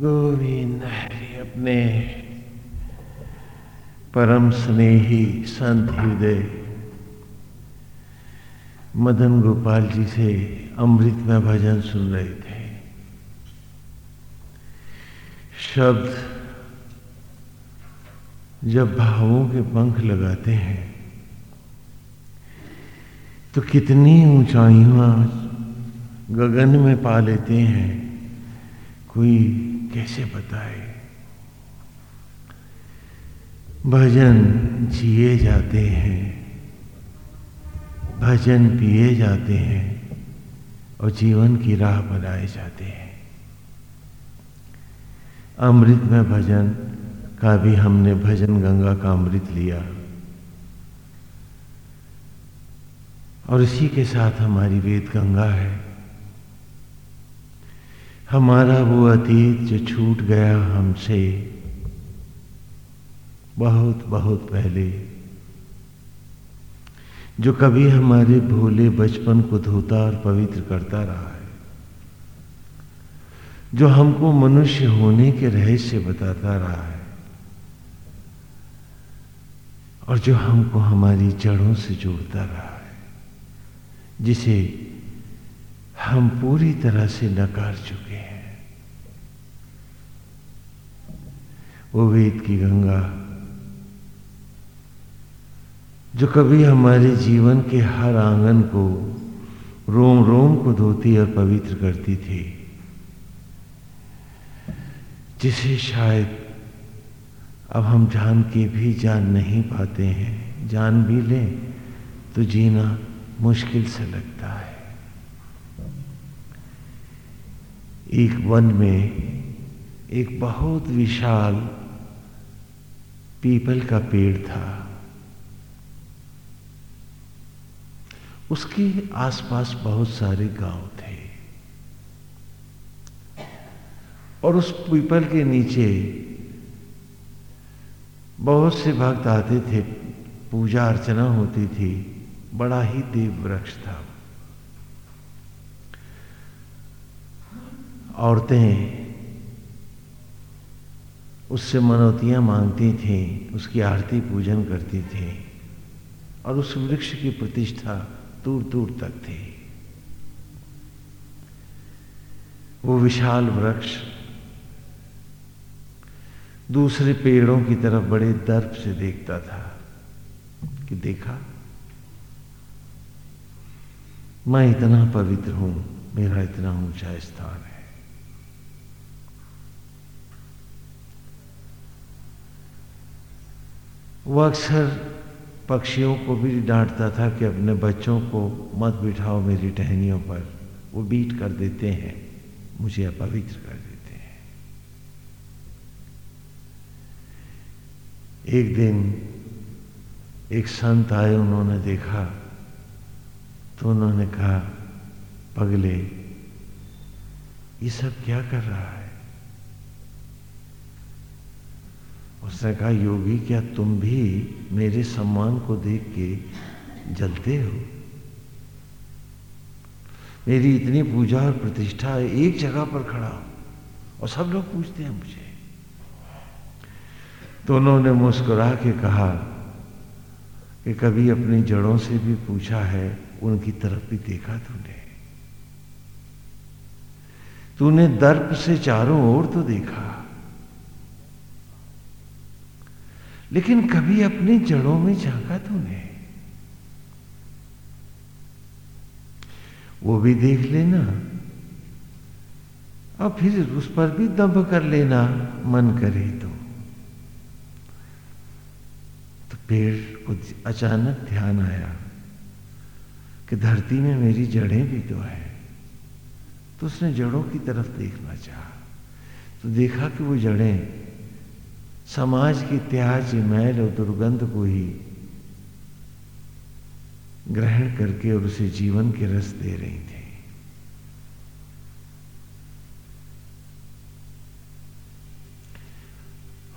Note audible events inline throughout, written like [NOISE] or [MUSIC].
गोविंद हरि अपने परम स्नेही संत हृदय मदन गोपाल जी से अमृत में भजन सुन रहे थे शब्द जब भावों के पंख लगाते हैं तो कितनी ऊंचाइयाँ गगन में पा लेते हैं, कोई कैसे बताए? भजन जिए जाते हैं। भजन पिए जाते हैं और जीवन की राह बनाए जाते हैं। अमृत में भजन का भी हमने भजन गंगा का अमृत लिया। और इसी के साथ हमारी वेद गंगा है। हमारा वो अतीत जो छूट गया हमसे, बहुत बहुत पहले, जो कभी हमारे भोले बचपन को धोता और पवित्र करता रहा है, जो हमको मनुष्य होने के रहस्य बताता रहा है, और जो हमको हमारी जड़ों से जोड़ता रहा है, जिसे हम पूरी तरह से नकार चुके हैं। वो वेद की गंगा, जो कभी हमारे जीवन के हर आँगन को रोम रोम को धोती और पवित्र करती थी, जिसे शायद अब हम जान के भी जान नहीं पाते हैं। जान भी लें तो जीना मुश्किल से लगता है। एक वन में एक बहुत विशाल पीपल का पेड़ था। उसके आसपास बहुत सारे गाँव थे। और उस पीपल के नीचे बहुत से भक्त आते थे, पूजा अर्चना होती थी, बड़ा ही देव वृक्ष था। औरतें उससे मनौतियाँ मांगती थीं, उसकी आरती पूजन करती थीं और उस वृक्ष की प्रतिष्ठा दूर दूर तक थी। वो विशाल वृक्ष दूसरे पेड़ों की तरफ़ बड़े दर्प से देखता था कि देखा, मैं इतना पवित्र हूँ, मेरा इतना ऊँचा स्थान है। वह अक्सर पक्षियों को भी डांटता था कि अपने बच्चों को मत बिठाओ मेरी टहनियों पर। वो बीट कर देते हैं, मुझे अपवित्र कर देते हैं। एक दिन एक संत आए, उन्होंने देखा तो उन्होंने कहा, पगले, ये सब क्या कर रहा है? उसने कहा, योगी, क्या तुम भी मेरे सम्मान को देख के जलते हो? मेरी इतनी पूजा और प्रतिष्ठा है एक जगह पर खड़ा और सब लोग पूछते हैं मुझे। तो उन्होंने मुस्कुरा के कहा कि कभी अपनी जड़ों से भी पूछा है, उनकी तरफ़ भी देखा तूने। तूने दर्प से चारों ओर तो देखा। लेकिन कभी अपनी जड़ों में झांका तूने वो भी देख लेना। और फिर उस पर भी दब कर लेना, मन करे तो। तो पेड़ को अचानक ध्यान आया कि धरती में मेरी जड़ें भी तो है। तो उसने जड़ों की तरफ़ देखना चाहा। तो देखा कि वो जड़ें समाज की त्याज मैल और दुर्गंध को ही ग्रहण करके और उसे जीवन के रस दे रही थी।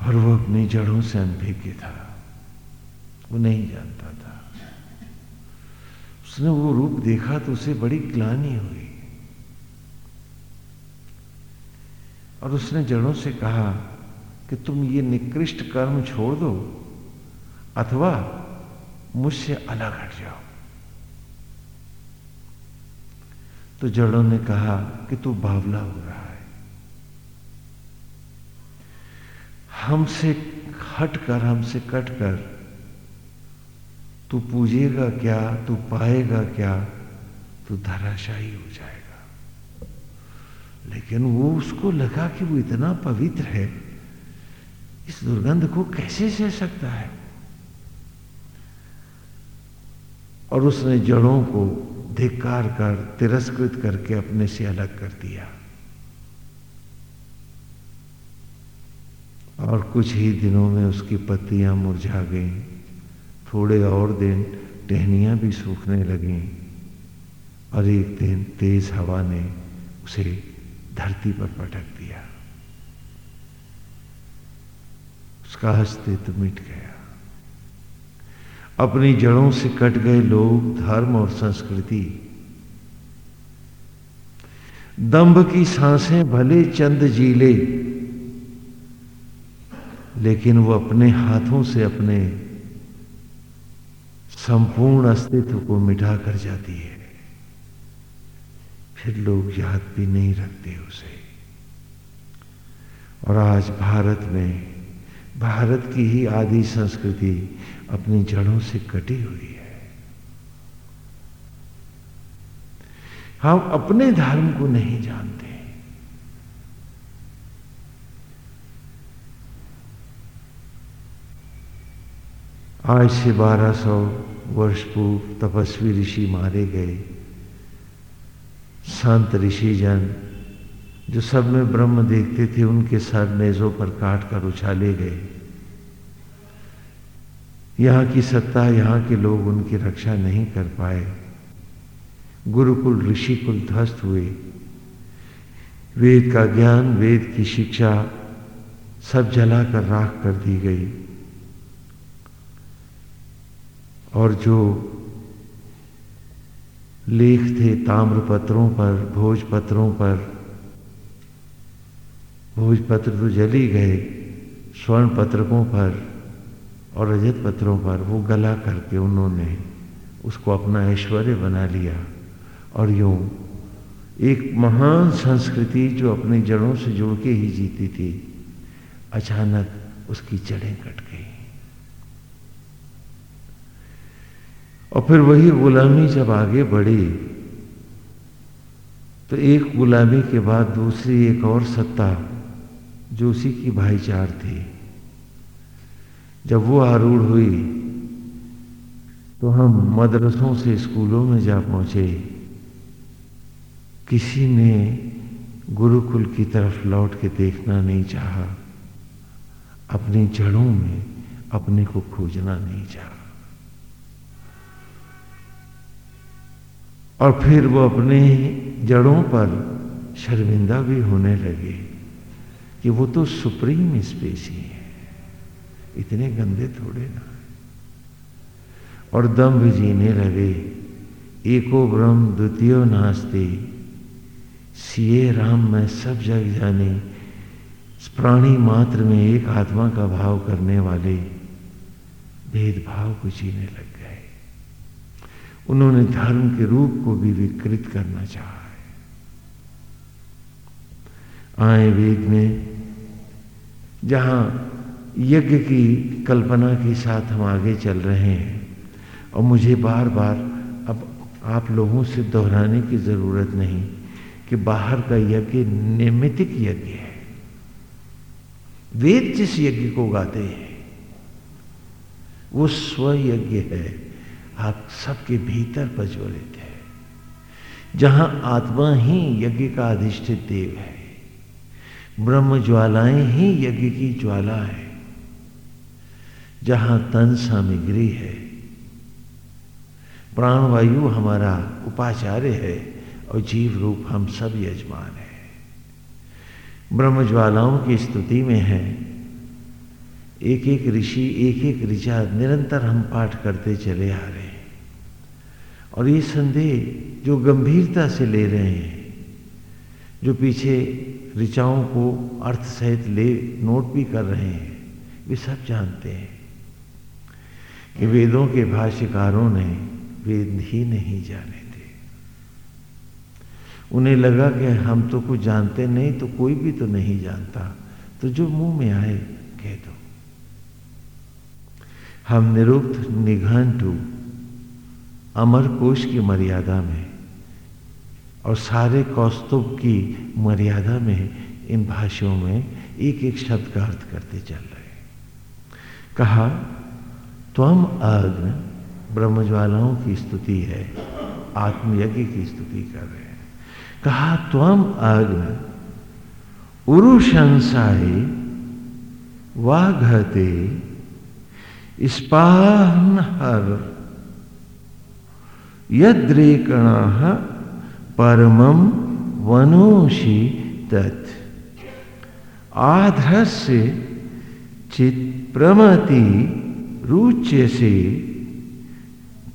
और वो अपनी जड़ों से अनभिज्ञ था। वो नहीं जानता था। उसने वो रूप देखा तो उसे बड़ी ग्लानी हुई। और उसने जड़ों से कहा कि तुम ये निकृष्ट कर्म छोड़ दो, अथवा मुझसे अलग हट जाओ। तो जड़ों ने कहा कि तू बावला हो रहा है। हमसे हट कर हमसे कट कर तू पूजेगा क्या, तू पाएगा क्या, तू धराशाही हो जाएगा। लेकिन वो उसको लगा कि वो इतना पवित्र है इस दुर्गंध को कैसे सह सकता है? और उसने जड़ों को धिक्कार कर, तिरस्कृत करके अपने से अलग कर दिया। और कुछ ही दिनों में उसकी पत्तियाँ मुरझा गईं। थोड़े और दिन टहनियाँ भी सूखने लगीं। और एक दिन तेज हवा ने उसे धरती पर पटक दिया। उसका अस्तित्व मिट गया। अपनी जड़ों से कट गए लोग, धर्म और संस्कृति। दंभ की साँसें भले चंद जीले लेकिन वो अपने हाथों से अपने संपूर्ण अस्तित्व को मिटा कर जाती है। फिर लोग याद भी नहीं रखते उसे। और आज भारत में भारत की ही आदि संस्कृति अपनी जड़ों से कटी हुई है। हम अपने धर्म को नहीं जानते। आज से 1200 वर्ष पूर्व तपस्वी ऋषि मारे गए। संत ऋषि जन जो सब में ब्रह्म देखते थे, उनके सर नेजों पर काट कर उछाले गए। यहाँ की सत्ता, यहाँ के लोग उनकी रक्षा नहीं कर पाए। गुरुकुल ऋषि कुल ध्वस्त हुए। वेद का ज्ञान, वेद की शिक्षा सब जलाकर राख कर दी गई। और जो लेख थे ताम्र पत्रों पर भोज पत्रों पर भोजपत्र तो जली गए। स्वर्ण पत्रकों पर और रजत पत्रों पर वो गला करके उन्होंने उसको अपना ऐश्वर्य बना लिया। और यूँ एक महान संस्कृति जो अपनी जड़ों से जुड़ के ही जीती थी, अचानक उसकी जड़ें कट गई। और फिर वही गुलामी जब आगे बढ़ी तो एक गुलामी के बाद दूसरी एक और सत्ता जो उसी की भाईचार थी। जब वो आरूढ़ हुई तो हम मदरसों से स्कूलों में जा पहुँचे। किसी ने गुरुकुल की तरफ़ लौट के देखना नहीं चाहा। अपनी जड़ों में अपने को खोजना नहीं चाहा। और फिर वो अपने जड़ों पर शर्मिंदा भी होने लगे। कि वो तो सुप्रीम स्पेसी है। इतने गंदे थोड़े ना। और दम्भ जीने लगे, एको ब्रह्म द्वितीय नास्ते। सीए राम, में सब जग जाने। प्राणी मात्र में एक आत्मा का भाव करने वाले भेदभाव को जीने लगे उन्होंने धर्म के रूप को भी विकृत करना चाहा है। आए वेद में जहाँ यज्ञ की कल्पना के साथ हम आगे चल रहे हैं। और मुझे बार बार अब आप लोगों से दोहराने की ज़रूरत नहीं कि बाहर का यज्ञ निमितिक यज्ञ है। वेद जिस यज्ञ को गाते हैं, वो स्व यज्ञ है। आप सबके भीतर प्रज्वलित है। जहाँ आत्मा ही यज्ञ का अधिष्ठित देव है। ब्रह्म ज्वालाएँ ही यज्ञ की ज्वाला है, जहाँ तन सामग्री है। प्राणवायु हमारा उपाचार्य है और जीव रूप हम सब यजमान है। ब्रह्म ज्वालाओं की स्तुति में है। एक एक ऋषि एक एक ऋचा निरंतर हम पाठ करते चले आ रहे हैं। और ये संदेह जो गंभीरता से ले रहे हैं जो पीछे ऋचाओं को अर्थ सहित ले नोट भी कर रहे हैं, वे सब जानते हैं कि वेदों के भाष्यकारों ने वेद ही नहीं जाने थे। उन्हें लगा कि हम तो कुछ जानते नहीं तो कोई भी तो नहीं जानता। तो जो मुँह में आए, कह दो, हम निरुक्त, निघंटू अमर कोश की मर्यादा में और सारे कौस्तुभ की मर्यादा में इन भाषाओं में एक एक शब्द का अर्थ करते चल रहे कहा, त्वम अग्न ब्रह्मज्वालाओं की स्तुति है, आत्मयज्ञ की स्तुति कर रहे हैं। कहा, त्वम अग्न उरुशंसाए वाघते स्पाहन हर यद्रेकण परमम वनोषि तत्। आधस्य चित प्रमति रुच्य से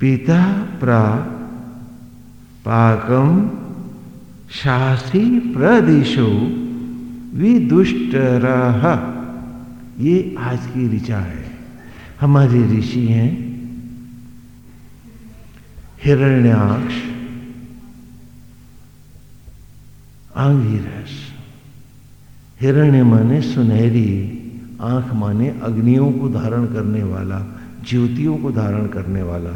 पिता प्रा पाकम शासी प्रदिशो विदुष्ट ये आज की ऋचा है। हमारे ऋषि हैं। हिरण्याक्ष आंगिरस हिरण्य माने सुनहरी आँख माने अग्नियों को धारण करने वाला ज्योतियों को धारण करने वाला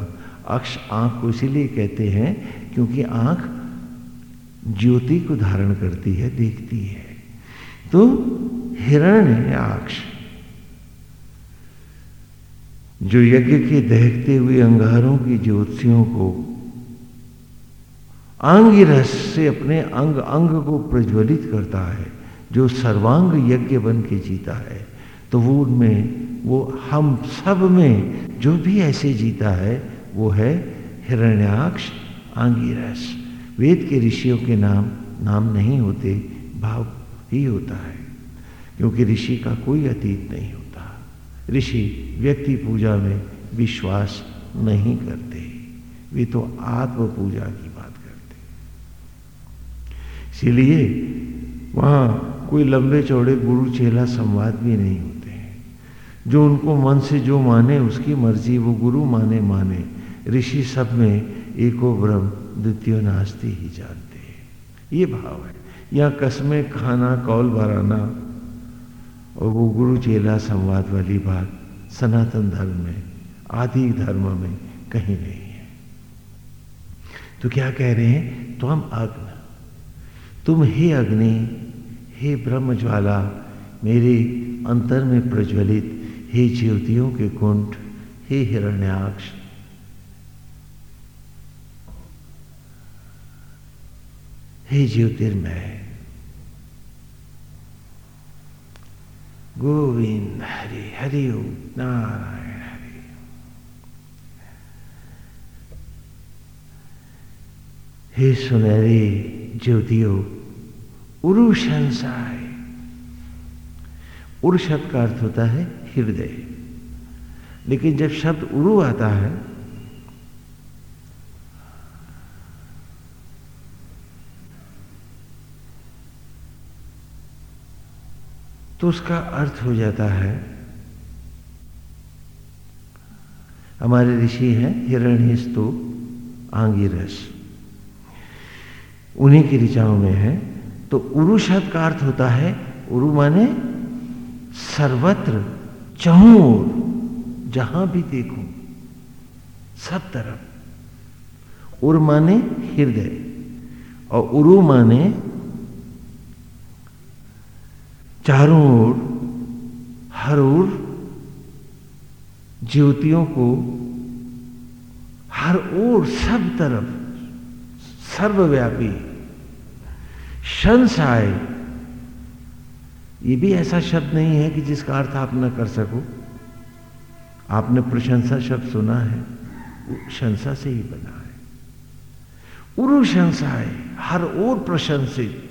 अक्ष आँख को इसीलिए कहते हैं क्योंकि आँख ज्योति को धारण करती है देखती है तो हिरण्य अक्ष जो यज्ञ के दहकते हुए अंगारों की ज्योतियों को अंग रस से अपने अंग अंग को प्रज्वलित करता है, जो सर्वांग यज्ञ बन के जीता है। तो वो उनमें, वो हम सब में जो भी ऐसे जीता है, वो है हिरण्याक्ष आंगिरस वेद के ऋषियों के नाम नाम नहीं होते, भाव ही होता है, क्योंकि ऋषि का कोई अतीत नहीं होता। ऋषि व्यक्ति पूजा में विश्वास नहीं करते, वे तो आत्म पूजा की इसीलिए वहाँ कोई लंबे चौड़े गुरु चेला संवाद भी नहीं होते हैं। जो उनको मन से जो माने, उसकी मर्ज़ी वो गुरु माने माने। ऋषि सब में एको ब्रह्म द्वितीय नास्ती ही जानते हैं। ये भाव है। या कसमें, खाना, कौल भराना और वो गुरु चेला संवाद वाली बात सनातन धर्म में, आदि धर्म में कहीं नहीं है। तो क्या कह रहे हैं? तो हम अग्न तुम हे अग्नि, हे ब्रह्म ज्वाला मेरे अंतर में प्रज्वलित हे ज्योतियों के कुंठ, हे हिरण्याक्ष। हे ज्योतिर्मय, गोविंद हरि हरि नारायण हरि। हे सुनहरे ज्योतियो उरु संसाय उर शब्द का अर्थ होता है हृदय। लेकिन जब शब्द उरु आता है तो उसका अर्थ हो जाता है, हमारे ऋषि हैं हिरण्य स्तूप आंगिरस। उन्हीं की ऋचाओं में है। तो उरु शब्द का अर्थ होता है, उरु माने सर्वत्र चहूर जहाँ भी देखो, सब तरफ़। उर माने हृदय, और उरु माने चारों ओर, हर ओर ज्योतियों को, हर ओर सब तरफ़, सर्वव्यापी। संसाय ये भी ऐसा शब्द नहीं है कि जिसका अर्थ आप न कर सको। आपने प्रशंसा शब्द सुना है, वो शंसा से ही बना है। उरु शंसाय हर ओर प्रशंसित,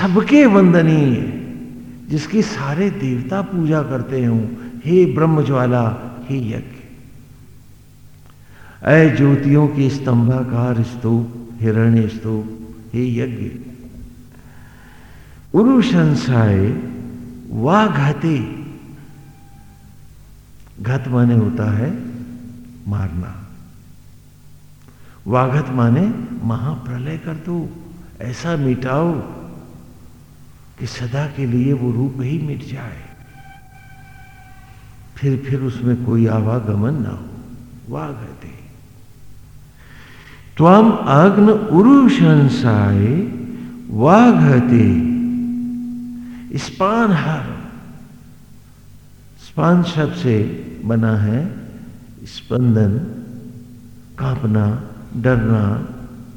सबके वंदनीय, जिसकी सारे देवता पूजा करते हो, हे ब्रह्म ज्वाला हे यज्ञ। अय ज्योतियों के स्तंभाकार स्तूप, हिरण्य स्तूप, हे यज्ञ। उरुशंसाए वा घाते। घत माने होता है मारना। वाघत माने महाप्रलय कर दो, ऐसा मिटाओ कि सदा के लिए वो रूप ही मिट जाए। फिर फिर उसमें कोई आवागमन ना हो। वाघते त्वम अग्न उरुशंसाए वाघते स्पान हर। स्पान शब्द से बना है स्पंदन, कांपना, डरना,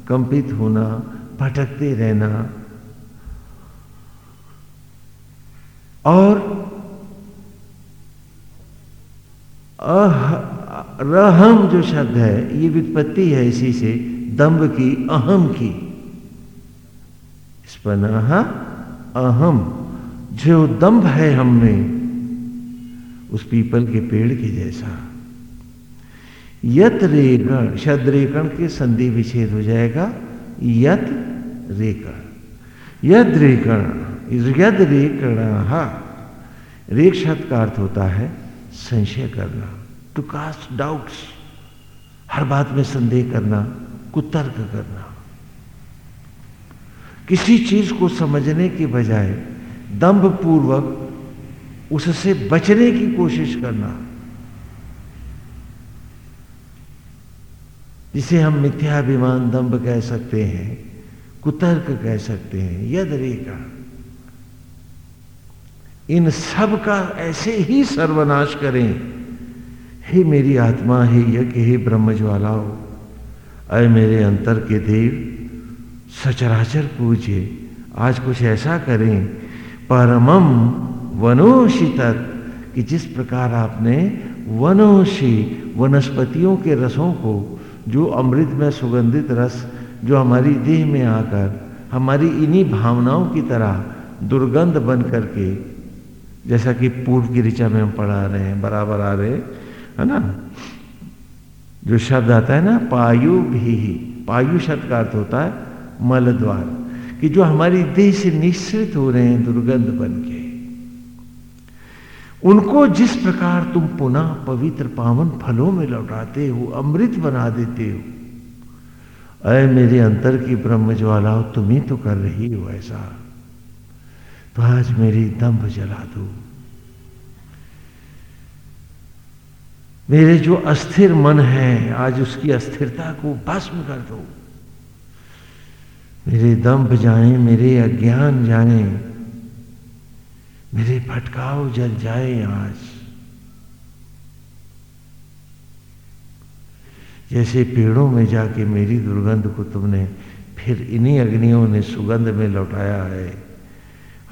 कंपित होना, भटकते रहना। और रहम जो शब्द है, ये वित्पत्ति है इसी से, दम्भ की, अहम की। स्पना, अहम। जो दम्भ है हमने, उस पीपल के पेड़ के जैसा। यत रेकण शद रेकण के संधि विच्छेद हो जाएगा। यत रेकण। यद रेकण यद रेकण रेक शब्द का अर्थ होता है संशय करना टू कास्ट डाउट्स हर बात में संदेह करना, कुतर्क करना। किसी चीज़ को समझने के बजाय दंभ पूर्वक उससे बचने की कोशिश करना, जिसे हम मिथ्याभिमान दंभ कह सकते हैं, कुतर्क कह सकते हैं यद रेखा इन सब का ऐसे ही सर्वनाश करें। हे मेरी आत्मा, हे यज्ञ, हे ब्रह्मज्वालाओ, अय मेरे अंतर के देव, सचराचर पूजे आज कुछ ऐसा करें परमम वनोशी तक कि जिस प्रकार आपने वनोषी, वनस्पतियों के रसों को, जो अमृत में सुगंधित रस, जो हमारी देह में आकर, हमारी इन्हीं भावनाओं की तरह दुर्गंध बन करके, जैसा कि पूर्व की ऋचा में हम पढ़ा रहे हैं, बराबर आ रहे, है ना? जो शब्द आता है ना, पायु भी पायु शब्द का अर्थ होता है मल द्वार कि जो हमारी देह से निश्चित हो रहे हैं, दुर्गंध बन के, उनको जिस प्रकार तुम पुनः पवित्र पावन फलों में लौटाते हो, अमृत बना देते हो अय मेरे अंतर की ब्रह्म ज्वाला तुम ही तो कर रही हो ऐसा। तो आज मेरी दम्भ जला दो। मेरे जो अस्थिर मन है, आज उसकी अस्थिरता को भस्म कर दो। मेरे दम्भ जाए, मेरे अज्ञान जाए, मेरे भटकाव जल जाए आज। जैसे पेड़ों में जाके मेरी दुर्गंध को तुमने फिर इन्हीं अग्नियों ने सुगंध में लौटाया है,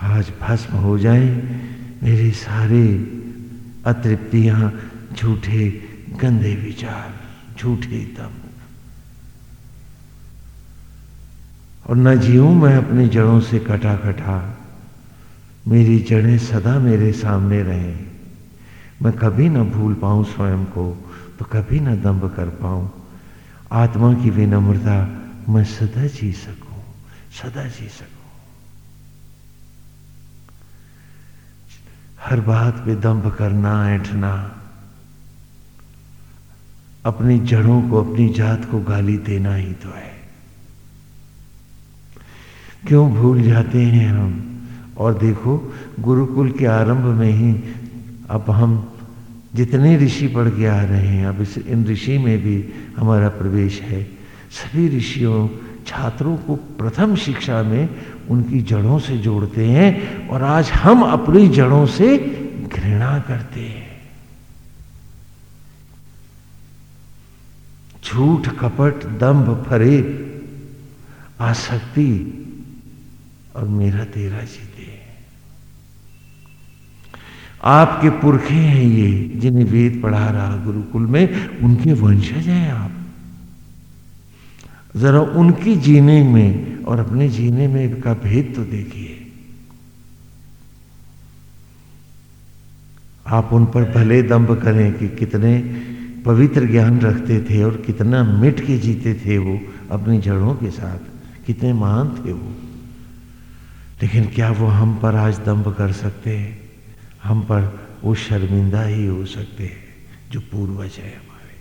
आज भस्म हो जाए, मेरे सारे अतृप्तियाँ झूठे गंदे विचार, झूठे दम और न जीऊं मैं अपनी जड़ों से कटा कटा मेरी जड़ें सदा मेरे सामने रहें। मैं कभी न भूल पाऊँ स्वयं को तो कभी न दम्भ कर पाऊँ। आत्मा की विनम्रता मैं सदा जी सकूँ, सदा जी सकूँ। हर बात पे दम्भ करना, ऐठना। अपनी जड़ों को, अपनी जात को गाली देना ही तो है। क्यों भूल जाते हैं हम? और देखो, गुरुकुल के आरंभ में ही अब हम जितने ऋषि पढ़ के आ रहे हैं, अब इस, इन ऋषि में भी हमारा प्रवेश है। सभी ऋषियों, छात्रों को प्रथम शिक्षा में उनकी जड़ों से जोड़ते हैं और आज हम अपनी जड़ों से घृणा करते हैं। झूठ, कपट दंभ फरे आसक्ति और मेरा तेरा जी आपके पुरखे हैं ये, जिन्हें वेद पढ़ा रहा गुरुकुल में, उनके वंशज हैं आप। जरा उनकी जीने में और अपने जीने में का भेद तो देखिए। आप उन पर भले दम्भ करें कि कितने पवित्र ज्ञान रखते थे और कितना मिट के जीते थे वो अपनी जड़ों के साथ, कितने महान थे वो। लेकिन क्या वो हम पर आज दम्भ कर सकते हैं? हम पर वो शर्मिंदा ही हो सकते हैं, जो पूर्वज है हमारे।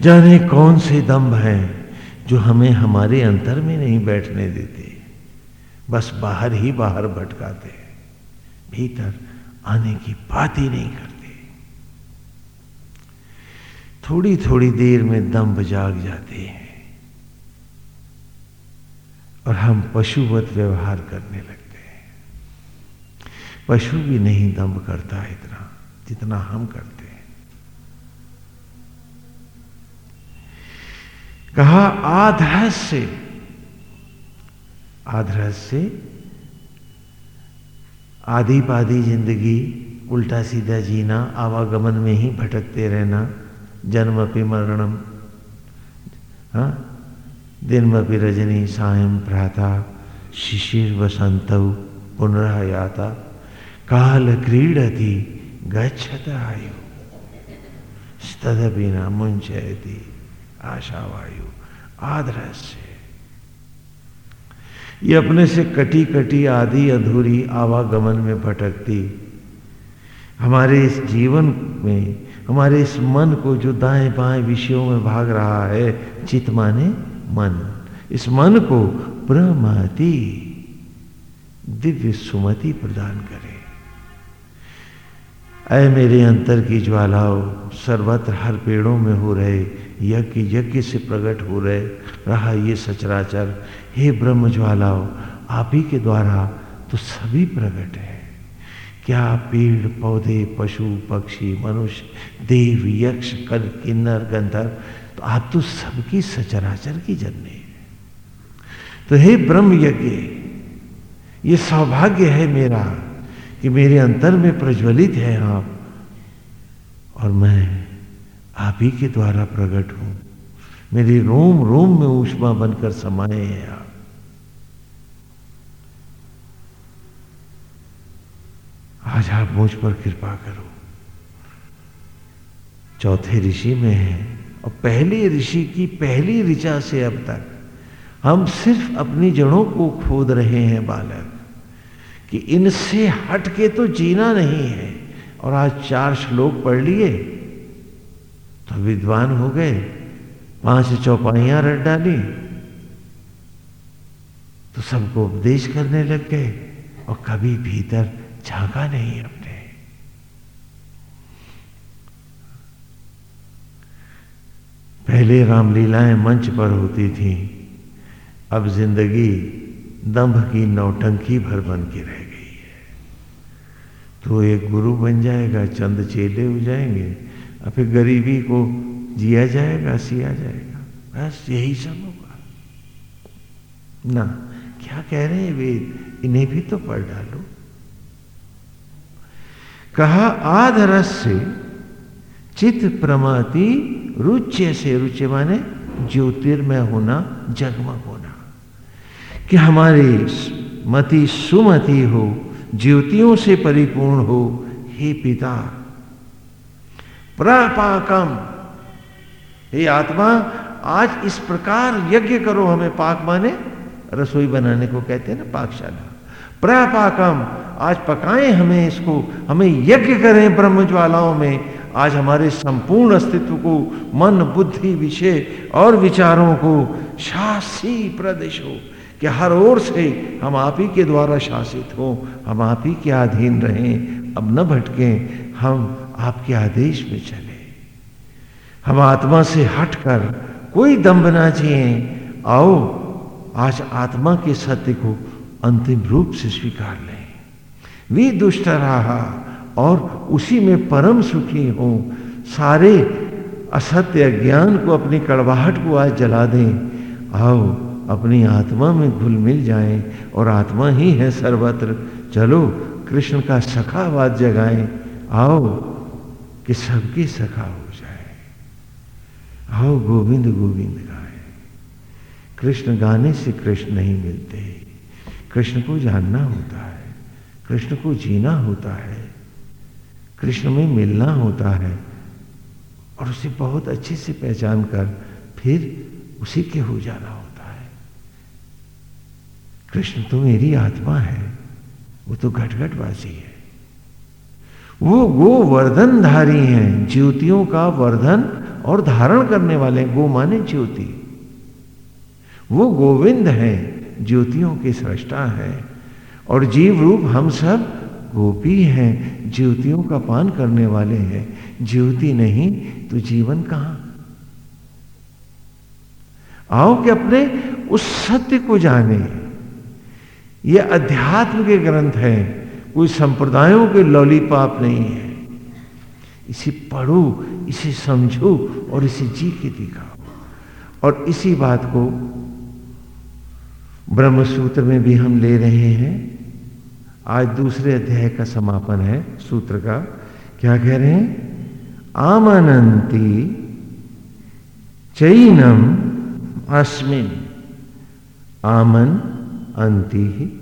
जाने कौन से दम्भ हैं जो हमें हमारे अंतर में नहीं बैठने देते, बस बाहर ही बाहर भटकाते हैं, भीतर आने की बात ही नहीं करते। थोड़ी थोड़ी देर में दम्भ जाग जाते हैं। और हम पशुवत व्यवहार करने लगते हैं। पशु भी नहीं दम करता इतना, जितना हम करते हैं। कहा आधरस से आधरस से आधी पाधी ज़िंदगी, उल्टा सीधा जीना, आवागमन में ही भटकते रहना, जन्म अपि मरणम। हाँ? दिनमपि रजनी सायं प्राता शिशिर वसंत पुनरायाता काल क्रीडति गच्छत आयु। स्तदपि न मुंचयति आशा वायु आदरस्य। ये अपने से कटी कटी आधी अधूरी आवागमन में भटकती। हमारे इस जीवन में, हमारे इस मन को जो दाएँ बाएँ विषयों में भाग रहा है, चित माने मन। इस मन को प्रमति दिव्य सुमति प्रदान करे। अय मेरे अंतर की ज्वालाओं, सर्वत्र हर पेड़ों में हो रहे यज्ञ यज्ञ से प्रकट हो रहे रहा ये सचराचर। हे ब्रह्म ज्वालाओं, आप ही के द्वारा तो सभी प्रकट है। क्या पेड़, पौधे, पशु, पक्षी, मनुष्य, देव, यक्ष कल किन्नर, गंधर्व तो आप तो सबकी सचराचर की जननी है। तो हे ब्रह्म यज्ञ ये सौभाग्य है मेरा कि मेरे अंतर में प्रज्वलित है आप और मैं आप ही के द्वारा प्रकट हूँ। मेरी रोम रोम में ऊष्मा बनकर समाये हैं आप। आज आप मुझ पर कृपा करो। चौथे ऋषि में है। और पहले ऋषि की पहली ऋचा से अब तक हम सिर्फ़ अपनी जड़ों को खोद रहे हैं बालक, कि इनसे हट के तो जीना नहीं है। और आज चार श्लोक पढ़ लिए तो विद्वान हो गए पाँच चौपाइयाँ रट डाली तो सबको उपदेश करने लग गए और कभी भीतर झांका नहीं अपने पहले रामलीलाएँ मंच पर होती थी, अब ज़िंदगी दंभ की नौटंकी भर बन के रह गई है। तो एक गुरु बन जाएगा, चंद चेले हो जाएँगे और फिर गरीबी को जिया जाएगा, सिया जाएगा। बस यही सब होगा ना, क्या कह रहे हैं वेद? इन्हें भी तो पढ़ डालो। कहा आधरस से चित प्रमाति रुच्य से रुच्य माने ज्योतिर्मय होना जगमग होना। कि हमारी मति सुमति हो, ज्योतियों से परिपूर्ण हो, हे पिता, प्रपाकम। हे आत्मा, आज इस प्रकार यज्ञ करो, हमें पाक माने, रसोई बनाने को कहते हैं ना पाकशाला। प्रपाकम, आज पकाएँ हमें इसको, हमें यज्ञ करें ब्रह्म ज्वालाओं में आज हमारे संपूर्ण अस्तित्व को, मन, बुद्धि, विषय और विचारों को शासी प्रदेश हो, कि हर ओर से हम आप ही के द्वारा शासित हो, हम आप ही के अधीन रहें, अब न भटकें, हम आपके आदेश में चले। हम आत्मा से हटकर कोई दम्भ ना जिए, आओ, आज आत्मा के सत्य को अंतिम रूप से स्वीकार लें। वी दुष्ट रहा और उसी में परम सुखी हो। सारे असत्य ज्ञान को अपनी कड़वाहट को आज जला दें। आओ, अपनी आत्मा में घुल मिल जाएँ और आत्मा ही है सर्वत्र। चलो, कृष्ण का सखावाद जगाएँ। आओ, कि सबकी सखा हो जाए। आओ, गोविंद गोविंद गाए। कृष्ण गाने से कृष्ण नहीं मिलते। कृष्ण को जानना होता है। कृष्ण को जीना होता है। कृष्ण में मिलना होता है और उसे बहुत अच्छे से पहचान कर फिर उसी के हो जाना होता है। कृष्ण तो मेरी आत्मा है, वो तो घटघटवासी है। वो गो वर्धनधारी हैं, ज्योतियों का वर्धन और धारण करने वाले गो माने ज्योति। वो गोविंद हैं, ज्योतियों के सृष्टा हैं और जीव रूप हम सब गोपी हैं, ज्योतियों का पान करने वाले हैं। ज्योति नहीं तो जीवन कहाँ? आओ कि अपने उस सत्य को जाने। ये अध्यात्म के ग्रंथ हैं, कोई संप्रदायों के लॉलीपॉप नहीं है। इसे पढ़ो, इसे समझो और इसे जी के दिखाओ। और इसी बात को ब्रह्मसूत्र में भी हम ले रहे हैं। आज दूसरे अध्याय का समापन है, सूत्र का। क्या कह रहे हैं? आमनंती चैनम अस्मिन। आमन अंति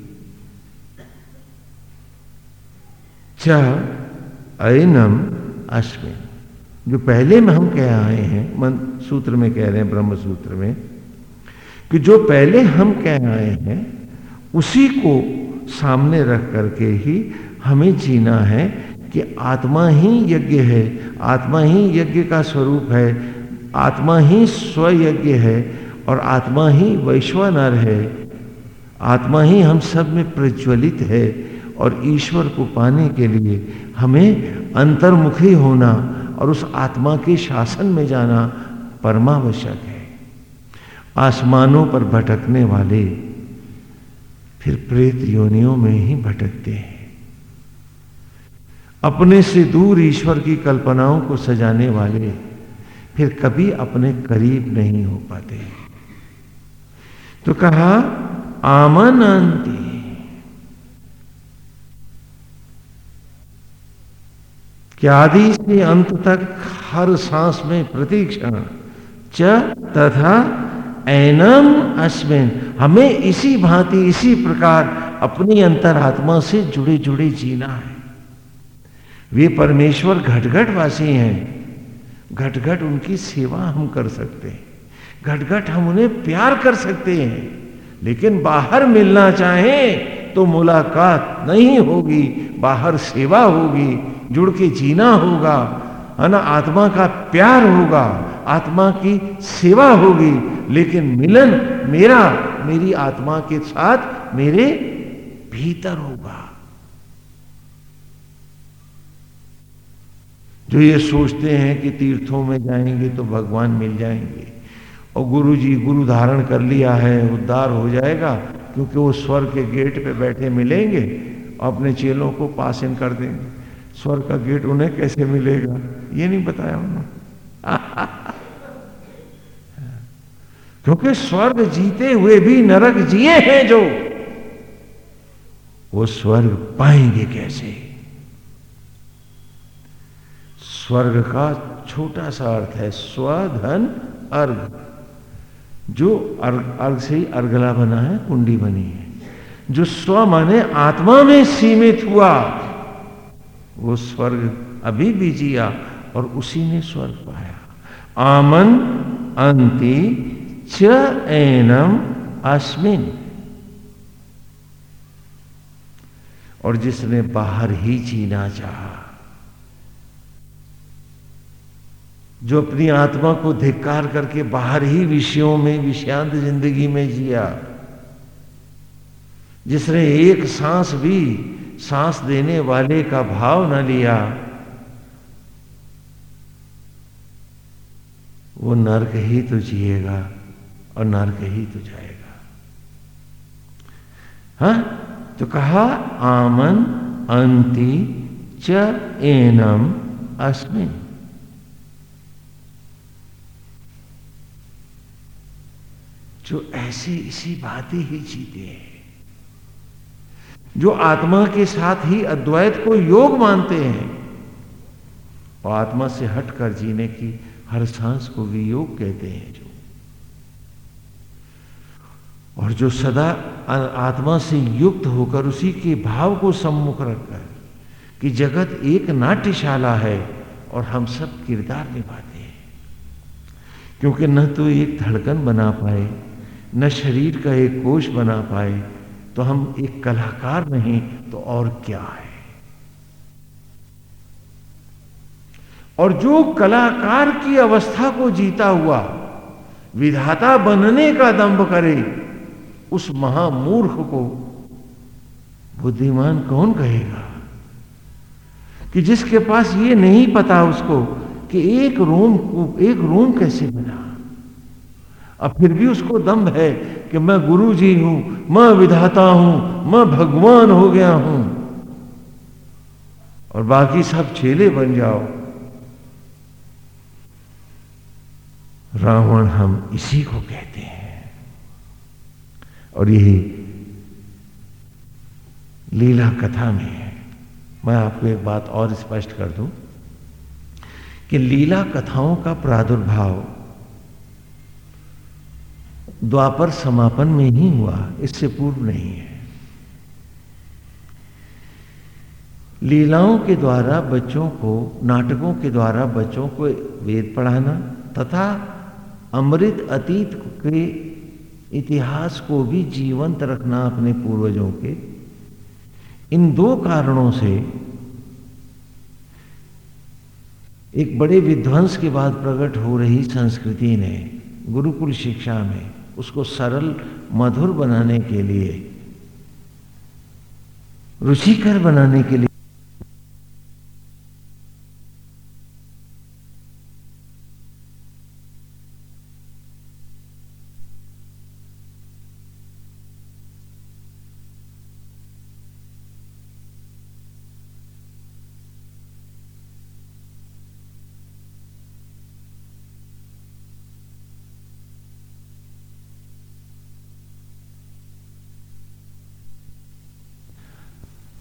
च अश्विन जो पहले में हम कह आए हैं, मन सूत्र में कह रहे हैं, ब्रह्म सूत्र में, कि जो पहले हम कह आए हैं, उसी को सामने रख करके ही हमें जीना है कि आत्मा ही यज्ञ है, आत्मा ही यज्ञ का स्वरूप है, आत्मा ही स्वयज्ञ है और आत्मा ही वैश्वानर है। आत्मा ही हम सब में प्रज्वलित है और ईश्वर को पाने के लिए हमें अंतर्मुखी होना और उस आत्मा के शासन में जाना परमावश्यक है। आसमानों पर भटकने वाले फिर प्रेत योनियों में ही भटकते हैं। अपने से दूर ईश्वर की कल्पनाओं को सजाने वाले फिर कभी अपने करीब नहीं हो पाते। तो कहा आमनंती कि आदि से अंत तक हर सांस में प्रतीक्षण च तथा एनम अस्मिन। हमें इसी भांति, इसी प्रकार अपनी अंतरात्मा से जुड़े जुड़े जीना है। वे परमेश्वर घटघट वासी हैं। घटघट उनकी सेवा हम कर सकते हैं। घटघट हम उन्हें प्यार कर सकते हैं। लेकिन बाहर मिलना चाहें तो मुलाकात नहीं होगी, बाहर सेवा होगी, जुड़ के जीना होगा, है ना? आत्मा का प्यार होगा। आत्मा की सेवा होगी, लेकिन मिलन मेरा, मेरी आत्मा के साथ मेरे भीतर होगा। जो ये सोचते हैं कि तीर्थों में जाएँगे तो भगवान मिल जाएँगे, और गुरु जी गुरु धारण कर लिया है, उद्धार हो जाएगा, क्योंकि वो स्वर्ग के गेट पे बैठे मिलेंगे और अपने चेलों को पास इन कर देंगे। स्वर्ग का गेट उन्हें कैसे मिलेगा, ये नहीं बताया उन्होंने। [LAUGHS] क्योंकि स्वर्ग जीते हुए भी नरक जिए हैं जो, वो स्वर्ग पाएँगे कैसे? स्वर्ग का छोटा सा अर्थ है स्वधन अर्घ। जो अर्घ अर्घ से ही अर्घला बना है, कुंडी बनी है। जो स्व माने आत्मा में सीमित हुआ, वो स्वर्ग अभी भी जिया और उसी ने स्वर्ग पाया। आमन, अंति च एनम अस्मिन। और जिसने बाहर ही जीना चाहा, जो अपनी आत्मा को धिक्कार करके बाहर ही विषयों में, विषयांत ज़िंदगी में जिया, जिसने एक सांस भी सांस देने वाले का भाव न लिया, वो नरक ही तो जिएगा। और नरक ही तो जाएगा। हा? तो कहा, आमन अंति च एनम अस्मिन। जो ऐसे इसी बातें ही जीते हैं। जो आत्मा के साथ ही अद्वैत को योग मानते हैं और आत्मा से हटकर जीने की हर सांस को भी योग कहते हैं जो। और जो सदा आत्मा से युक्त होकर उसी के भाव को सम्मुख रखकर कि जगत एक नाट्यशाला है और हम सब किरदार निभाते हैं। क्योंकि न तो एक धड़कन बना पाए, न शरीर का एक कोष बना पाए तो हम एक कलाकार नहीं तो और क्या है? और जो कलाकार की अवस्था को जीता हुआ, विधाता बनने का दंभ करे उस महामूर्ख को बुद्धिमान कौन कहेगा? कि जिसके पास ये नहीं पता उसको कि एक रोम को, एक रोम कैसे बना अब फिर भी उसको दम्भ है कि मैं गुरु जी हूँ, मैं विधाता हूँ, मैं भगवान हो गया हूँ। और बाकी सब चेले बन जाओ। रावण हम इसी को कहते हैं। और यही लीला कथा में है। मैं आपको एक बात और स्पष्ट कर दूँ कि लीला कथाओं का प्रादुर्भाव द्वापर समापन में ही हुआ, इससे पूर्व नहीं है। लीलाओं के द्वारा बच्चों को, नाटकों के द्वारा बच्चों को वेद पढ़ाना तथा अमृत अतीत के इतिहास को भी जीवंत रखना अपने पूर्वजों के। इन दो कारणों से एक बड़े विध्वंस के बाद प्रकट हो रही संस्कृति ने गुरुकुल शिक्षा में उसको सरल, मधुर बनाने के लिए, रुचिकर बनाने के लिए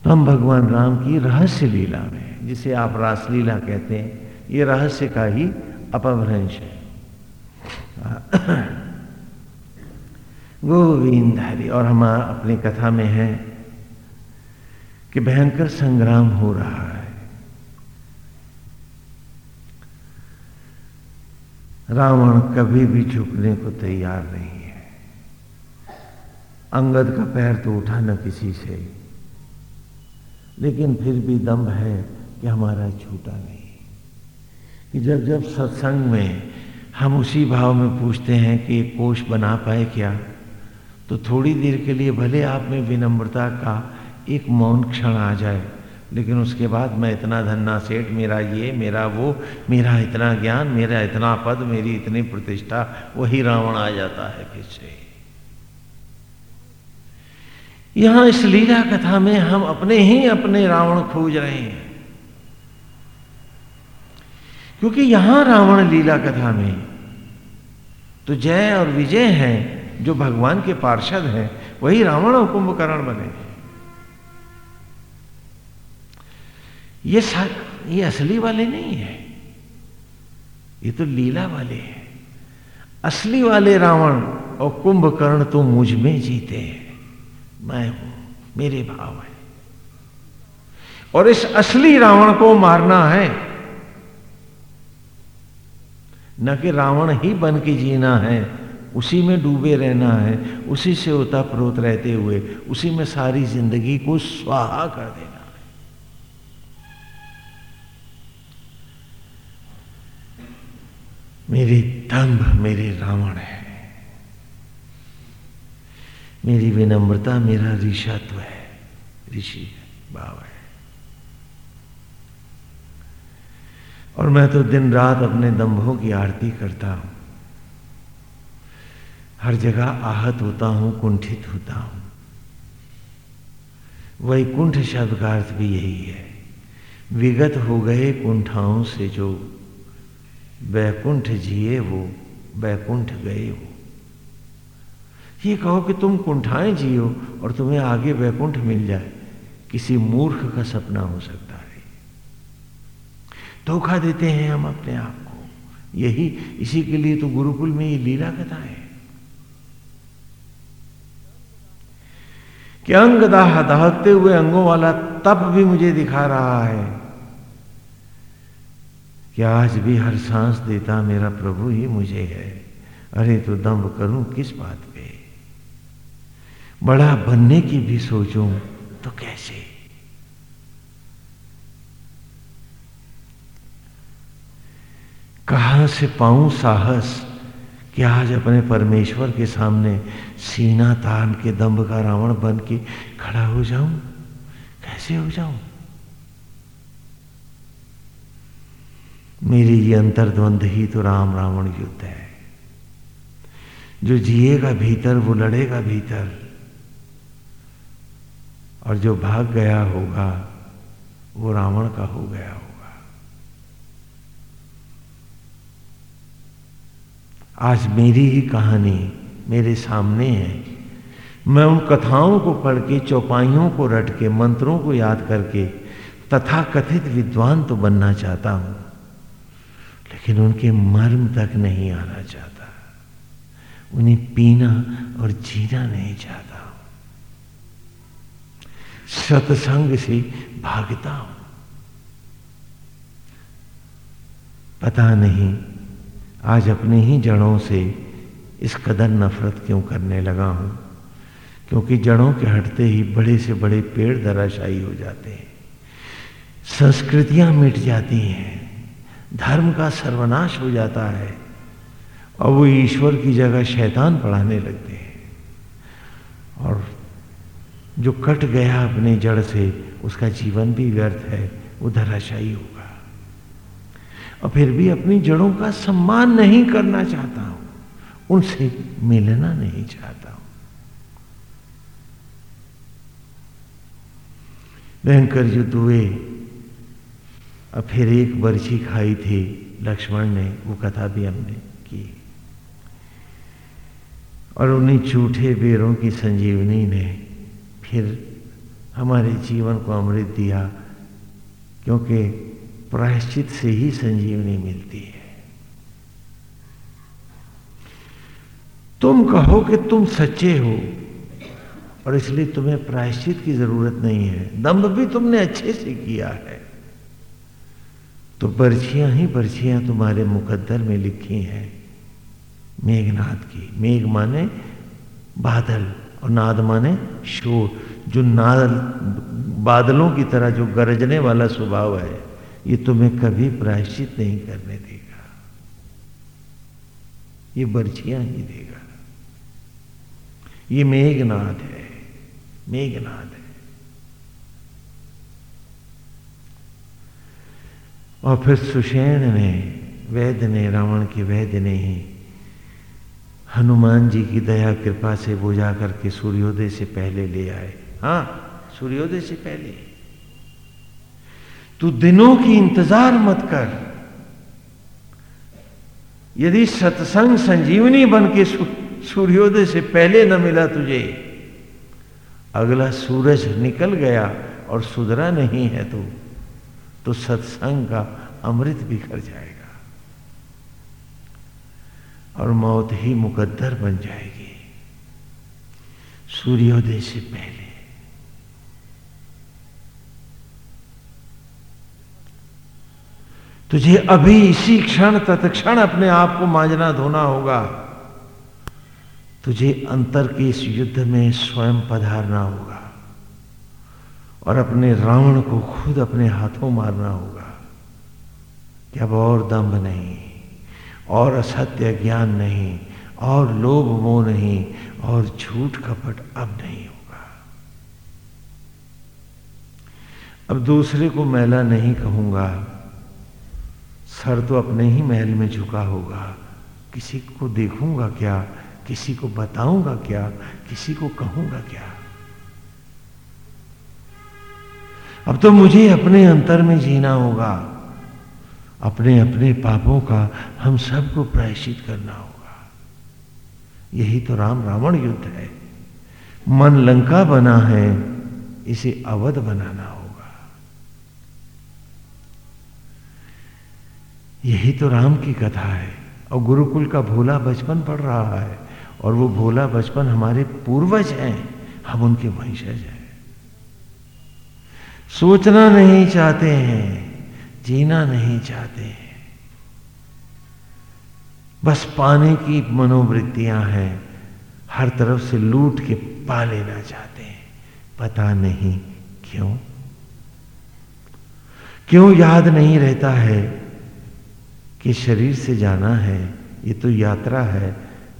हम भगवान राम की रहस्य लीला में जिसे आप रासलीला कहते हैं। ये रहस्य का ही अपभ्रंश है। [COUGHS] गोविंद हरि, और हम अपनी कथा में है कि भयंकर संग्राम हो रहा है। रावण कभी भी झुकने को तैयार नहीं है। अंगद का पैर तो उठा न किसी से। लेकिन फिर भी दम है कि हमारा छूटा नहीं। कि जब जब सत्संग में हम उसी भाव में पूछते हैं कि कोष बना पाए क्या तो थोड़ी देर के लिए भले आप में विनम्रता का एक मौन क्षण आ जाए, लेकिन उसके बाद मैं इतना धन्ना सेठ, मेरा ये, मेरा वो, मेरा इतना ज्ञान, मेरा इतना पद, मेरी इतनी प्रतिष्ठा, वही रावण आ जाता है फिर से। यहाँ इस लीला कथा में हम अपने ही अपने रावण खोज रहे हैं। क्योंकि यहाँ रावण लीला कथा में तो जय और विजय हैं, जो भगवान के पार्षद हैं, वही रावण और कुंभकर्ण बने ये ये असली वाले नहीं है। ये तो लीला वाले हैं। असली वाले रावण और कुंभकर्ण तो मुझमें जीते हैं। मैं हूँ, मेरे भाव है। और इस असली रावण को मारना है, न कि रावण ही बन के जीना है, उसी में डूबे रहना है, उसी से उता प्रोत रहते हुए, उसी में सारी ज़िंदगी को स्वाहा कर देना है। मेरी तंभ मेरे रावण है। मेरी विनम्रता, मेरा ऋषत्व है। ऋषि है भाव है। और मैं तो दिन रात अपने दम्भों की आरती करता हूँ। हर जगह आहत होता हूँ, कुंठित होता हूँ। वैकुंठ शब्द का अर्थ भी यही है। विगत हो गए कुंठाओं से जो वैकुंठ जिए वो वैकुंठ गए वो। ये कहो कि तुम कुंठाएँ जियो और तुम्हें आगे वैकुंठ मिल जाए। किसी मूर्ख का सपना हो सकता है। धोखा देते हैं हम अपने आप को। यही, इसी के लिए तो गुरुकुल में ये लीला कथा है। कि अंग दाह दहकते हुए अंगों वाला तप भी मुझे दिखा रहा है। कि आज भी हर सांस देता मेरा प्रभु ही मुझे है। अरे तो दम्भ करूँ किस बात पे बड़ा बनने की भी सोचूं तो कैसे? कहाँ से पाऊँ साहस कि आज अपने परमेश्वर के सामने सीना तान के दम्भ का रावण बन के खड़ा हो जाऊँ? कैसे हो जाऊँ? मेरी ये अंतर्द्वंद ही तो राम रावण युद्ध है। जो जिएगा भीतर, वो लड़ेगा भीतर। और जो भाग गया होगा, वो रावण का हो गया होगा। आज मेरी ही कहानी मेरे सामने है। मैं उन कथाओं को पढ़ के, चौपाइयों को रट के, मंत्रों को याद करके तथा कथित विद्वान तो बनना चाहता हूँ, लेकिन उनके मर्म तक नहीं आना चाहता। उन्हें पीना और जीना नहीं चाहता। सत्संग से भागता हूँ। पता नहीं, आज अपने ही जड़ों से इस कदर नफरत क्यों करने लगा हूँ? क्योंकि जड़ों के हटते ही बड़े से बड़े पेड़ धराशायी हो जाते हैं। संस्कृतियाँ मिट जाती हैं, धर्म का सर्वनाश हो जाता है, और वो ईश्वर की जगह शैतान पढ़ाने लगते हैं। और जो कट गया अपने जड़ से, उसका जीवन भी व्यर्थ है वो धराशायी होगा। और फिर भी अपनी जड़ों का सम्मान नहीं करना चाहता हूँ, उनसे मिलना नहीं चाहता हूँ। भयंकर युद्ध हुए। अब फिर एक बर्छी खाई थी, लक्ष्मण ने, वो कथा भी हमने की। और उन्हीं झूठे बेरों की संजीवनी ने फिर हमारे जीवन को अमृत दिया, क्योंकि प्रायश्चित से ही संजीवनी मिलती है। तुम कहो कि तुम सच्चे हो, और इसलिए तुम्हें प्रायश्चित की ज़रूरत नहीं है। दम्भ भी तुमने अच्छे से किया है। तो बर्छियाँ ही बर्छियाँ तुम्हारे मुकद्दर में लिखी हैं। मेघनाथ की, मेघ माने बादल। और नाद माने शोर, जो नाद बादलों की तरह जो गरजने वाला स्वभाव है, ये तुम्हें कभी प्रायश्चित नहीं करने देगा। ये बर्छियाँ ही देगा। ये मेघनाद है मेघनाद है। और फिर सुषेण ने, वैद्य ने, रावण के वैद्य ने ही हनुमान जी की दया, कृपा से वो जा करके सूर्योदय से पहले ले आए। हाँ सूर्योदय से पहले। तू दिनों की इंतज़ार मत कर। यदि सत्संग संजीवनी बन के सूर्योदय से पहले न मिला तुझे, अगला सूरज निकल गया और सुधरा नहीं है तो तो सत्संग का अमृत बिखर जाएगा। और मौत ही मुकद्दर बन जाएगी। सूर्योदय से पहले। तुझे अभी इसी क्षण, तत्क्षण अपने आप को मांझना धोना होगा। तुझे अंतर के इस युद्ध में स्वयं पधारना होगा। और अपने रावण को खुद अपने हाथों मारना होगा। कि अब और दम्भ नहीं। और असत्य ज्ञान नहीं, और लोभ मोह नहीं, और झूठ कपट अब नहीं होगा। अब दूसरे को मैला नहीं कहूँगा। सर तो अपने ही महल में झुका होगा। किसी को देखूँगा क्या? किसी को बताऊँगा क्या? किसी को कहूँगा क्या? अब तो मुझे अपने अंतर में जीना होगा। अपने अपने पापों का हम सबको प्रायश्चित करना होगा। यही तो राम रावण युद्ध है। मन लंका बना है, इसे अवध बनाना होगा। यही तो राम की कथा है। और गुरुकुल का भोला बचपन पढ़ रहा है। और वो भोला बचपन हमारे पूर्वज हैं। हम उनके वंशज हैं। सोचना नहीं चाहते हैं। जीना नहीं चाहते बस पाने की मनोवृत्तियाँ हैं, हर तरफ़ से लूट के पा लेना चाहते हैं। पता नहीं क्यों? क्यों याद नहीं रहता है कि शरीर से जाना है, ये तो यात्रा है,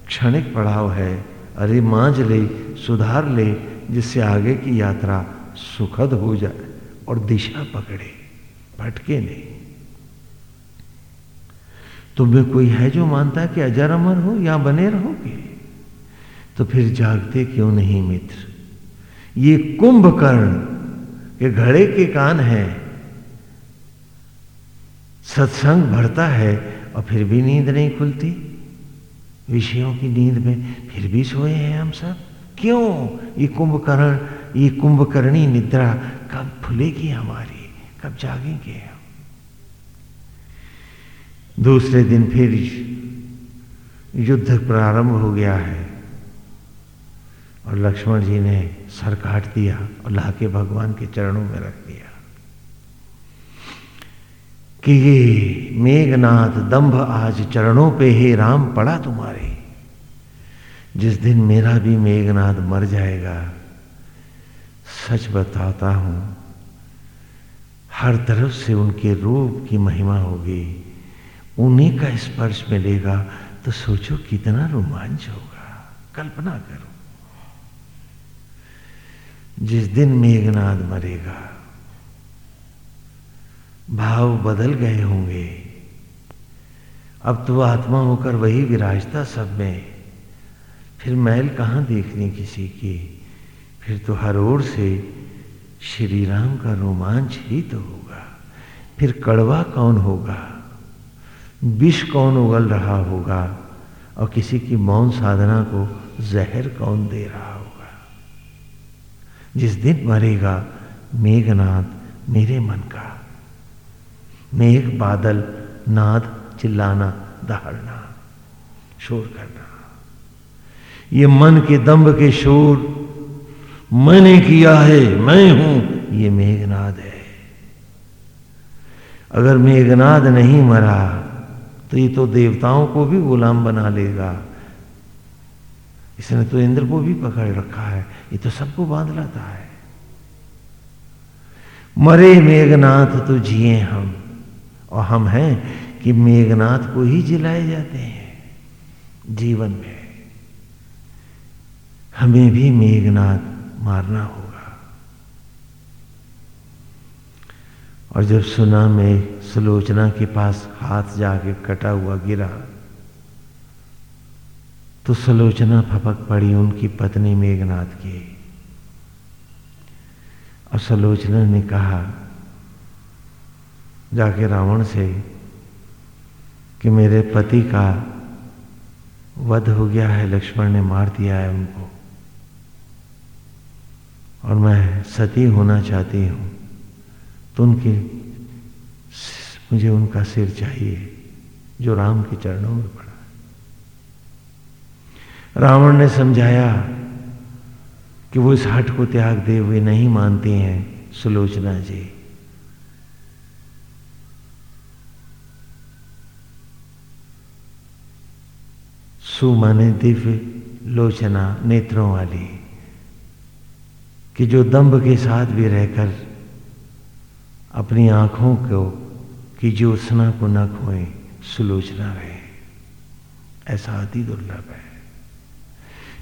क्षणिक पड़ाव है। अरे मांझ ले, सुधार ले, जिससे आगे की यात्रा सुखद हो जाए और दिशा पकड़े। भटके नहीं। तुम तुम्हें कोई है जो मानता है कि अजर अमर हो या बने रहोगे? तो फिर जागते क्यों नहीं मित्र? ये कुंभकर्ण के घड़े के कान है। सत्संग भरता है और फिर भी नींद नहीं खुलती। विषयों की नींद में फिर भी सोए हैं हम सब। क्यों? ये कुंभकर्ण, ये कुंभकर्णी निद्रा कब खुलेगी हमारी? कब जागेंगे। दूसरे दिन फिर युद्ध प्रारंभ हो गया है और लक्ष्मण जी ने सर काट दिया और ला के भगवान के चरणों में रख दिया कि ये मेघनाथ दंभ आज चरणों पे हे राम, पड़ा तुम्हारे। जिस दिन मेरा भी मेघनाथ मर जाएगा, सच बताता हूँ हर तरफ़ से उनके रूप की महिमा होगी। उन्हीं का स्पर्श मिलेगा तो सोचो कितना रोमांच होगा। कल्पना करो। जिस दिन मेघनाद मरेगा, भाव बदल गए होंगे। अब तो आत्मा होकर वही विराजता सब में। फिर मैल कहाँ देखने किसी की? फिर तो हर ओर से श्री राम का रोमांच ही तो होगा। फिर कड़वा कौन होगा? विष कौन उगल रहा होगा? और किसी की मौन साधना को जहर कौन दे रहा होगा? जिस दिन मरेगा मेघनाथ मेरे मन का। मेघ बादल, नाद चिल्लाना, दहाड़ना, शोर करना। ये मन के दम्भ के शोर मैंने किया है, मैं हूँ, ये मेघनाद है। अगर मेघनाद नहीं मरा तो ये तो देवताओं को भी गुलाम बना लेगा। इसने तो इंद्र को भी पकड़ रखा है, ये तो सबको बाँध लाता है। मरे मेघनाथ तो जिए हम। और हम हैं कि मेघनाथ को ही जिलाए जाते हैं, जीवन में। हमें भी मेघनाथ मारना होगा। और जब सुना में सुलोचना के पास हाथ जाके कटा हुआ गिरा तो सुलोचना फपक पड़ी उनकी पत्नी मेघनाथ की। और सुलोचना ने कहा, जाके रावण से कि मेरे पति का वध हो गया है, लक्ष्मण ने मार दिया है उनको। और मैं सती होना चाहती हूँ। तो उनके मुझे उनका सिर चाहिए, जो राम के चरणों में पड़ा। रावण ने समझाया कि वो इस हट को त्याग दे हुए नहीं मानते हैं, सुलोचना जी। सुमाने दिव्य लोचना नेत्रों वाली। कि जो दम्भ के साथ भी रहकर अपनी आँखों को, की ज्योत्सना को न खोए, सुलोचना रहे। ऐसा अति दुर्लभ है।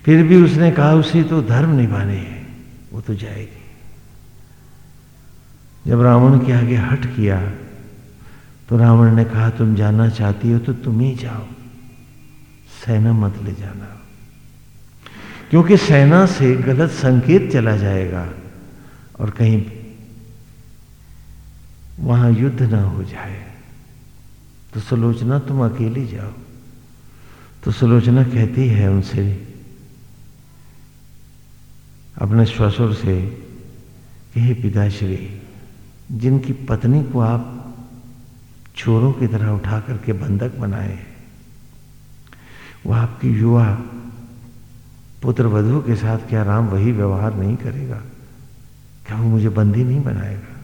फिर भी उसने कहा, उसे तो धर्म निभाने हैं, वो तो जाएगी। जब रावण के आगे हट किया तो रावण ने कहा, तुम जाना चाहती हो तो तुम ही जाओ। सेना मत ले जाना। क्योंकि सेना से गलत संकेत चला जाएगा और कहीं वहाँ युद्ध ना हो जाए। तो सुलोचना तुम अकेली जाओ। तो सुलोचना कहती है उनसे, अपने श्वसुर से, कि हे पिताश्री, जिनकी पत्नी को आप चोरों की तरह उठा करके बंधक बनाए वह आपकी युवा पुत्र वधु के साथ क्या राम वही व्यवहार नहीं करेगा? क्या वो मुझे बंदी नहीं बनाएगा?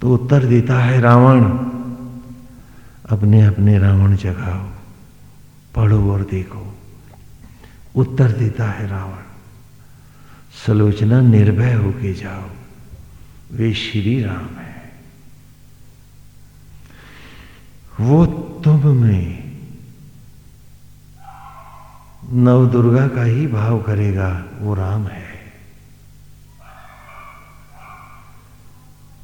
तो उत्तर देता है रावण अपने अपने रावण जगाओ, पढ़ो और देखो। उत्तर देता है रावण, सलोचना निर्भय होके जाओ, वे श्री राम है। वो तुम में नव दुर्गा का ही भाव करेगा, वो राम है।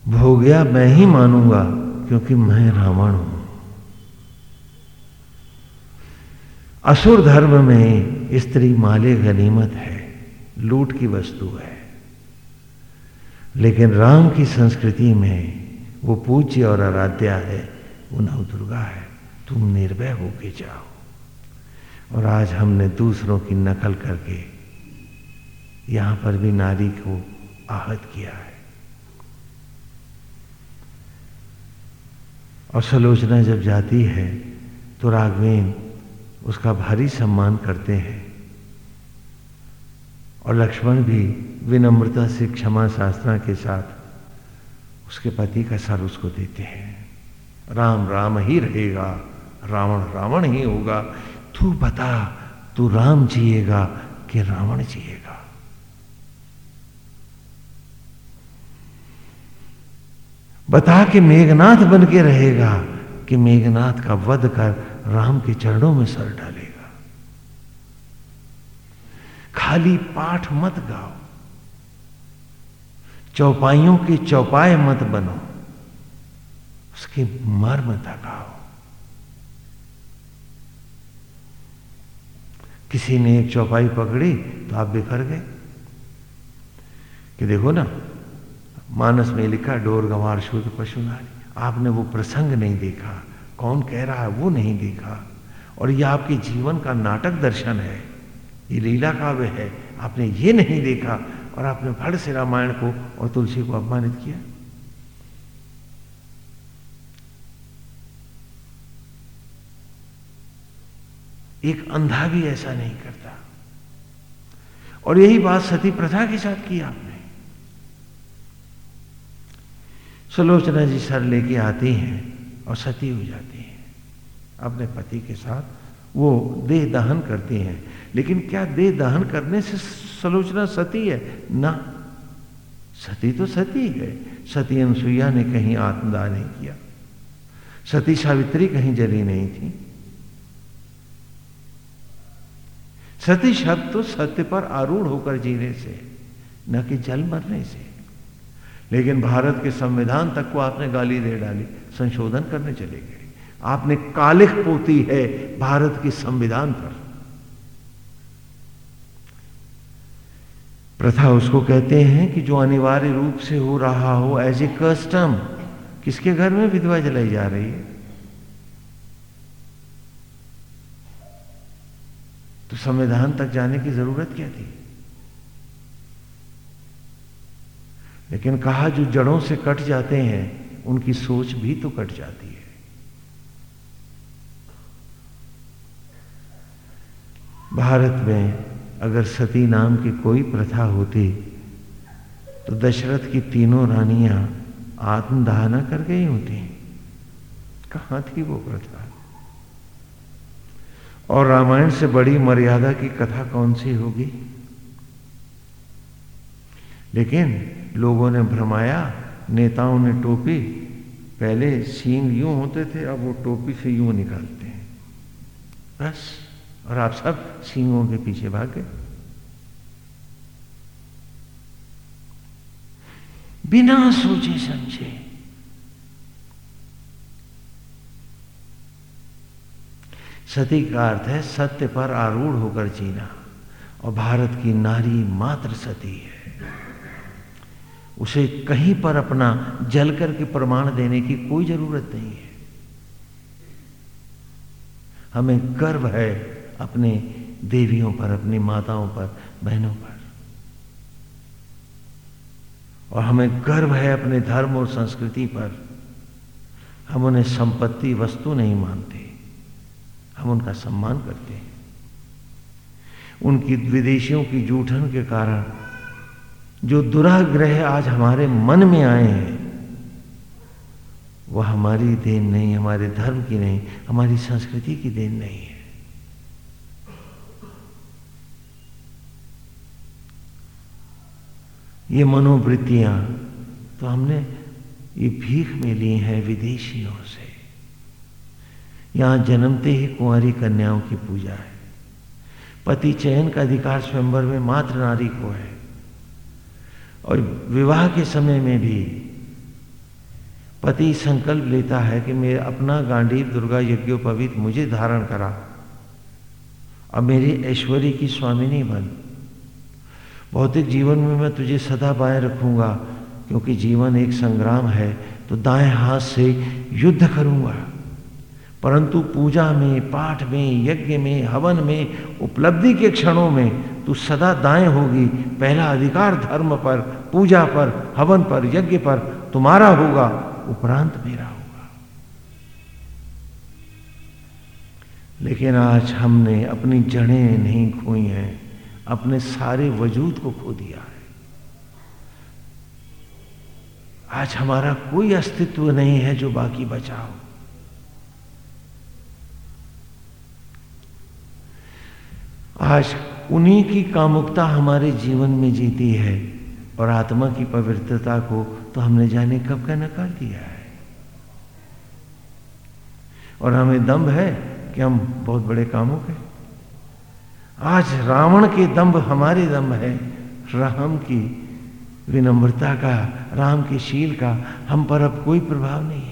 भोग्या मैं ही मानूँगा, क्योंकि मैं रावण हूँ। असुर धर्म में स्त्री माले गनीमत है, लूट की वस्तु है। लेकिन राम की संस्कृति में वो पूज्य और आराध्या है, वो नव दुर्गा है। तुम निर्भय होके जाओ। और आज हमने दूसरों की नकल करके यहाँ पर भी नारी को आहत किया है। और सलोचना जब जाती है तो राघवेन उसका भारी सम्मान करते हैं। और लक्ष्मण भी विनम्रता से क्षमा शास्त्रा के साथ उसके पति का सर उसको देते हैं। राम राम ही रहेगा, रावण रावण ही होगा। तू बता, तू राम जिएगा कि रावण जिएगा? बता कि मेघनाथ बन के रहेगा, कि मेघनाथ का वध कर राम के चरणों में सर डालेगा। खाली पाठ मत गाओ। चौपाइयों के चौपाए मत बनो। उसके मर्म तकाओ किसी ने एक चौपाई पकड़ी तो आप बिखर गए। कि देखो ना, मानस में लिखा, डोर गंवार शुद्ध पशु नारी। आपने वो प्रसंग नहीं देखा, कौन कह रहा है वो नहीं देखा। और ये आपके जीवन का नाटक दर्शन है, ये लीला काव्य है, आपने ये नहीं देखा। और आपने फड़ से रामायण को और तुलसी को अपमानित किया। एक अंधा भी ऐसा नहीं करता। और यही बात सती प्रथा के साथ की आपने। सुलोचना जी सर लेके आती हैं और सती हो जाती हैं। अपने पति के साथ वो देह दहन करती हैं। लेकिन क्या देह दहन करने से सलोचना सती है? ना। सती तो सती है। सती अनुसुईया ने कहीं आत्मदाह नहीं किया। सती सावित्री कहीं जली नहीं थी। सती शब्द तो सत्य पर आरूढ़ होकर जीने से, न कि जल मरने से। लेकिन भारत के संविधान तक को आपने गाली दे डाली, संशोधन करने चले गए। आपने कालिक पोती है भारत के संविधान पर। प्रथा उसको कहते हैं कि जो अनिवार्य रूप से हो रहा हो एज ए कस्टम किसके घर में विधवा जलाई जा रही है? तो संविधान तक जाने की ज़रूरत क्या थी? लेकिन कहा जो जड़ों से कट जाते हैं, उनकी सोच भी तो कट जाती है। भारत में अगर सती नाम की कोई प्रथा होती तो दशरथ की तीनों रानियाँ आत्मदाहना कर गई होती। कहाँ थी वो प्रथा? और रामायण से बड़ी मर्यादा की कथा कौन सी होगी? लेकिन लोगों ने भ्रमाया, नेताओं ने टोपी। पहले सींग यूँ होते थे, अब वो टोपी से यूँ निकालते हैं। बस, और आप सब सींगों के पीछे भाग गए। बिना सोचे समझे सती का अर्थ है सत्य पर आरूढ़ होकर जीना। और भारत की नारी मात्र सती है। उसे कहीं पर अपना जल करके प्रमाण देने की कोई ज़रूरत नहीं है। हमें गर्व है अपने देवियों पर, अपनी माताओं पर, बहनों पर। और हमें गर्व है अपने धर्म और संस्कृति पर। हम उन्हें संपत्ति वस्तु नहीं मानते। हम उनका सम्मान करते हैं। उनकी विदेशियों की जूठन के कारण जो दुराग्रह आज हमारे मन में आए हैं, वह हमारी देन नहीं, हमारे धर्म की नहीं, हमारी संस्कृति की देन नहीं है। ये मनोवृत्तियाँ तो हमने ये भीख में ली हैं विदेशियों से। यहाँ जन्मते ही कुंवारी कन्याओं की पूजा है। पति चयन का अधिकार स्वयंवर में मात्र नारी को है। और विवाह के समय में भी पति संकल्प लेता है कि मैं अपना गांडीव दुर्गा यज्ञोपवीत मुझे धारण करा। अब मेरी ऐश्वर्य की स्वामिनी बन। भौतिक जीवन में मैं तुझे सदा बाएँ रखूँगा, क्योंकि जीवन एक संग्राम है तो दाएँ हाथ से युद्ध करूँगा। परंतु पूजा में, पाठ में, यज्ञ में, हवन में, उपलब्धि के क्षणों में तू सदा दाएँ होगी। पहला अधिकार धर्म पर, पूजा पर, हवन पर, यज्ञ पर तुम्हारा होगा, उपरांत मेरा होगा। लेकिन आज हमने अपनी जड़ें नहीं खोई हैं, अपने सारे वजूद को खो दिया है। आज हमारा कोई अस्तित्व नहीं है जो बाकी बचा हो। आज उन्हीं की कामुकता हमारे जीवन में जीती है और आत्मा की पवित्रता को तो हमने जाने कब का नकार दिया है। और हमें दम्भ है कि हम बहुत बड़े कामों के आज रावण के दम्भ हमारे दम्भ है। राम की विनम्रता का, राम के शील का हम पर अब कोई प्रभाव नहीं है।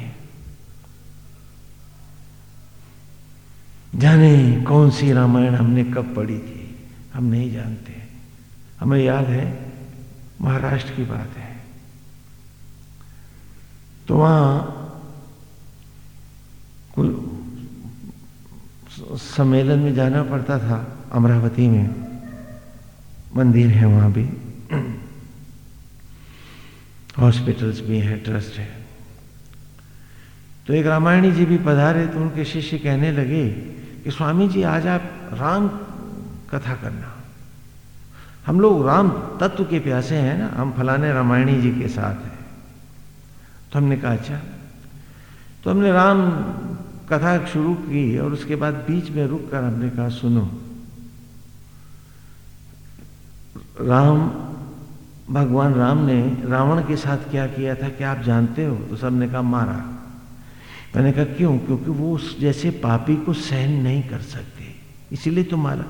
जाने कौन सी रामायण हमने कब पढ़ी थी, हम नहीं जानते। हमें याद है, महाराष्ट्र की बात है। तो वहाँ सम्मेलन में जाना पड़ता था, अमरावती में। मंदिर है वहाँ भी। हॉस्पिटल्स भी हैं, ट्रस्ट है। तो एक रामायणी जी भी पधारे तो उनके शिष्य कहने लगे कि स्वामी जी, आज आप राम कथा करना। हम लोग राम तत्व के प्यासे हैं ना, हम फलाने रामायणी जी के साथ हैं। तो हमने कहा अच्छा। तो हमने राम कथा शुरू की और उसके बाद बीच में रुक कर हमने कहा, सुनो, राम, भगवान राम ने रावण के साथ क्या किया था, क्या आप जानते हो? तो सबने कहा, मारा। मैंने कहा, क्यों? क्योंकि वो उस जैसे पापी को सहन नहीं कर सकते। इसीलिए तो मारा।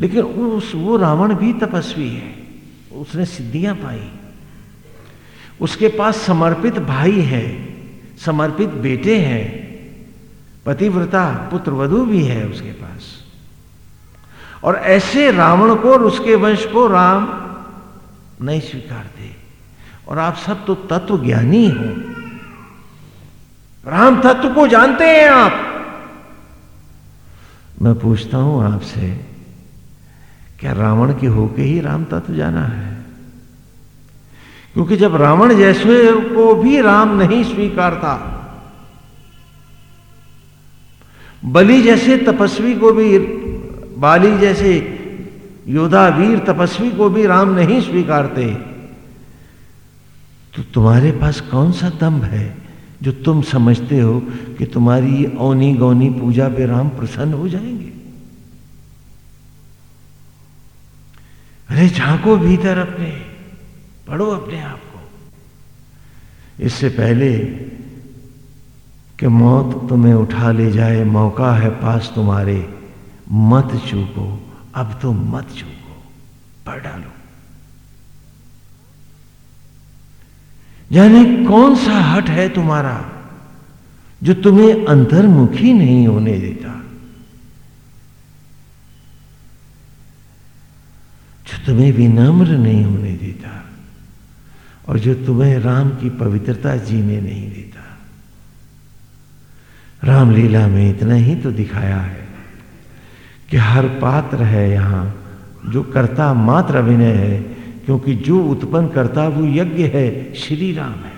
लेकिन उस, वो रावण भी तपस्वी है। उसने सिद्धियाँ पाई। उसके पास समर्पित भाई है, समर्पित बेटे हैं, पतिव्रता पुत्र वधु भी है उसके पास। और ऐसे रावण को और उसके वंश को राम नहीं स्वीकारते। और आप सब तो तत्व ज्ञानी हो। राम तत्व को जानते हैं आप। मैं पूछता हूँ आपसे, क्या रावण के होके ही राम तत्व जाना है? क्योंकि जब रावण जैसे को भी राम नहीं स्वीकारता, बलि जैसे तपस्वी को भी, बाली जैसे योद्धा वीर तपस्वी को भी राम नहीं स्वीकारते तो तुम्हारे पास कौन सा दम्भ है? जो तुम समझते हो कि तुम्हारी औनी गौनी पूजा पे राम प्रसन्न हो जाएँगे। अरे, झांको भीतर अपने, पढ़ो अपने आप को। इससे पहले कि मौत तुम्हें उठा ले जाए, मौका है पास तुम्हारे। मत चूको, अब तो मत चूको, पढ़ डालो। यानी कौन सा हट है तुम्हारा, जो तुम्हें अंतर्मुखी नहीं होने देता? जो तुम्हें विनम्र नहीं होने देता, और जो तुम्हें राम की पवित्रता जीने नहीं देता। रामलीला में इतना ही तो दिखाया है कि हर पात्र है यहाँ, जो कर्ता मात्र अभिनय है क्योंकि जो उत्पन्न करता वो यज्ञ है श्री राम है।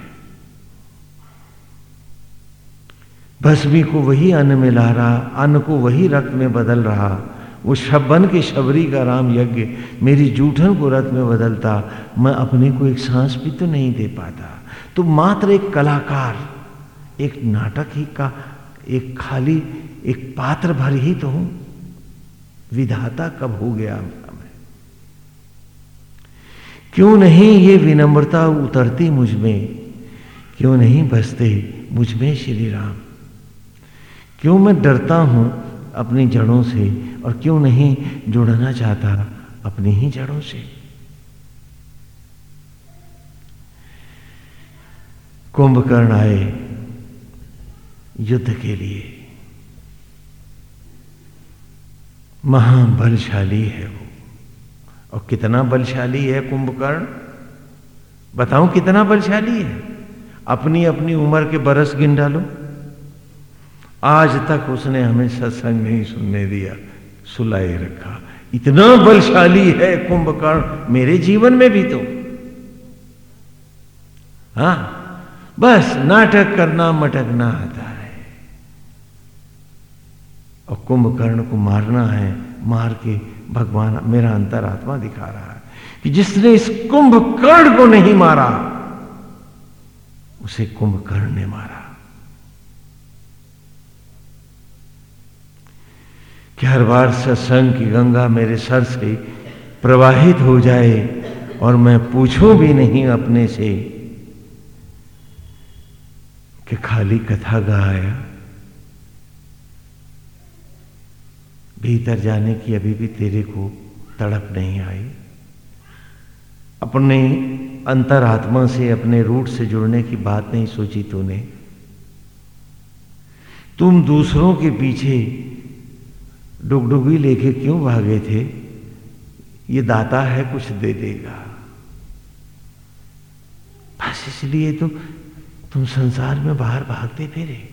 भस्मी को वही अन्न में ला रहा, अन्न को वही रक्त में बदल रहा। वो शबन के शबरी का राम यज्ञ मेरी जूठन को रथ में बदलता। मैं अपने को एक सांस भी तो नहीं दे पाता। तो मात्र एक कलाकार, एक नाटक ही का, एक खाली, एक पात्र भर ही तो हूँ। विधाता कब हो गया? क्यों नहीं ये विनम्रता उतरती मुझमें? क्यों नहीं बसते मुझमें श्री राम? क्यों मैं डरता हूँ अपनी जड़ों से और क्यों नहीं जुड़ना चाहता अपनी ही जड़ों से? कुंभकर्ण आए युद्ध के लिए। महाबलशाली है वो। और कितना बलशाली है कुंभकर्ण? बताऊँ कितना बलशाली है? अपनी अपनी उम्र के बरस गिन डालो। आज तक उसने हमें सत्संग नहीं सुनने दिया, सुलाई रखा। इतना बलशाली है कुंभकर्ण, मेरे जीवन में भी तो। हा, बस नाटक करना, मटकना आता है। और कुंभकर्ण को मारना है, मार के भगवान मेरा अंतरात्मा दिखा रहा है कि जिसने इस कुंभकर्ण को नहीं मारा, उसे कुंभकर्ण ने मारा। कि हर बार सत्संग की गंगा मेरे सर से प्रवाहित हो जाए और मैं पूछूँ भी नहीं अपने से कि खाली कथा गाया भीतर जाने की अभी भी तेरे को तड़प नहीं आई। अपने अंतरात्मा से, अपने रूट से जुड़ने की बात नहीं सोची तूने। तुम दूसरों के पीछे डुगडुगी लेके क्यों भागे थे? ये दाता है कुछ दे देगा। बस इसलिए तो तुम संसार में बाहर भागते फिरे।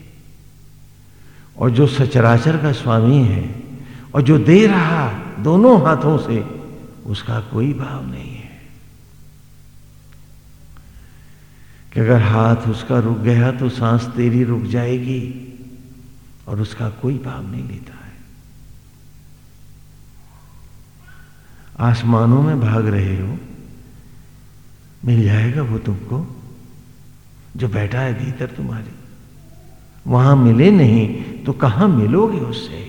और जो सचराचर का स्वामी है और जो दे रहा दोनों हाथों से, उसका कोई भाव नहीं है। कि अगर हाथ उसका रुक गया तो सांस तेरी रुक जाएगी और उसका कोई भाव नहीं लेता है। आसमानों में भाग रहे हो, मिल जाएगा वो तुमको, जो बैठा है भीतर तुम्हारे। वहाँ मिले नहीं तो कहाँ मिलोगे उससे?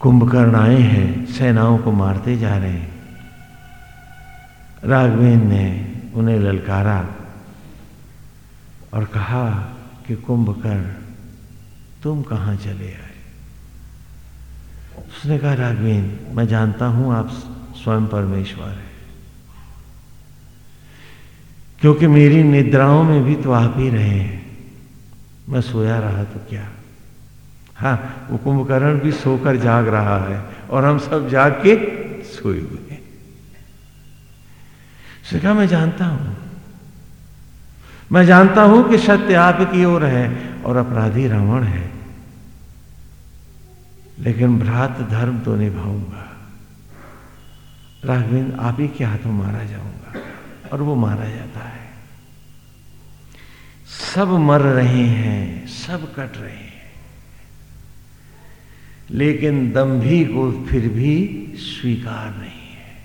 कुंभकर्ण आए हैं, सेनाओं को मारते जा रहे हैं। राघवेंद्र ने उन्हें ललकारा और कहा कि कुंभकर्ण, तुम कहाँ चले आए? उसने कहा, राघवेंद्र, मैं जानता हूँ आप स्वयं परमेश्वर है। क्योंकि मेरी निद्राओं में भी तो आप ही रहे हैं। मैं सोया रहा तो क्या? हाँ वो कुंभकर्ण भी सोकर जाग रहा है और हम सब जाग के सोए हुए हैं। कहा, मैं जानता हूँ। मैं जानता हूँ कि सत्य आपकी ओर है और अपराधी रावण है। लेकिन भ्रात धर्म तो निभाऊँगा। राघवेंद्र, आप ही के हाथों मारा जाऊँगा और वो मारा जाता है। सब मर रहे हैं, सब कट रहे हैं। लेकिन दम्भी को फिर भी स्वीकार नहीं है।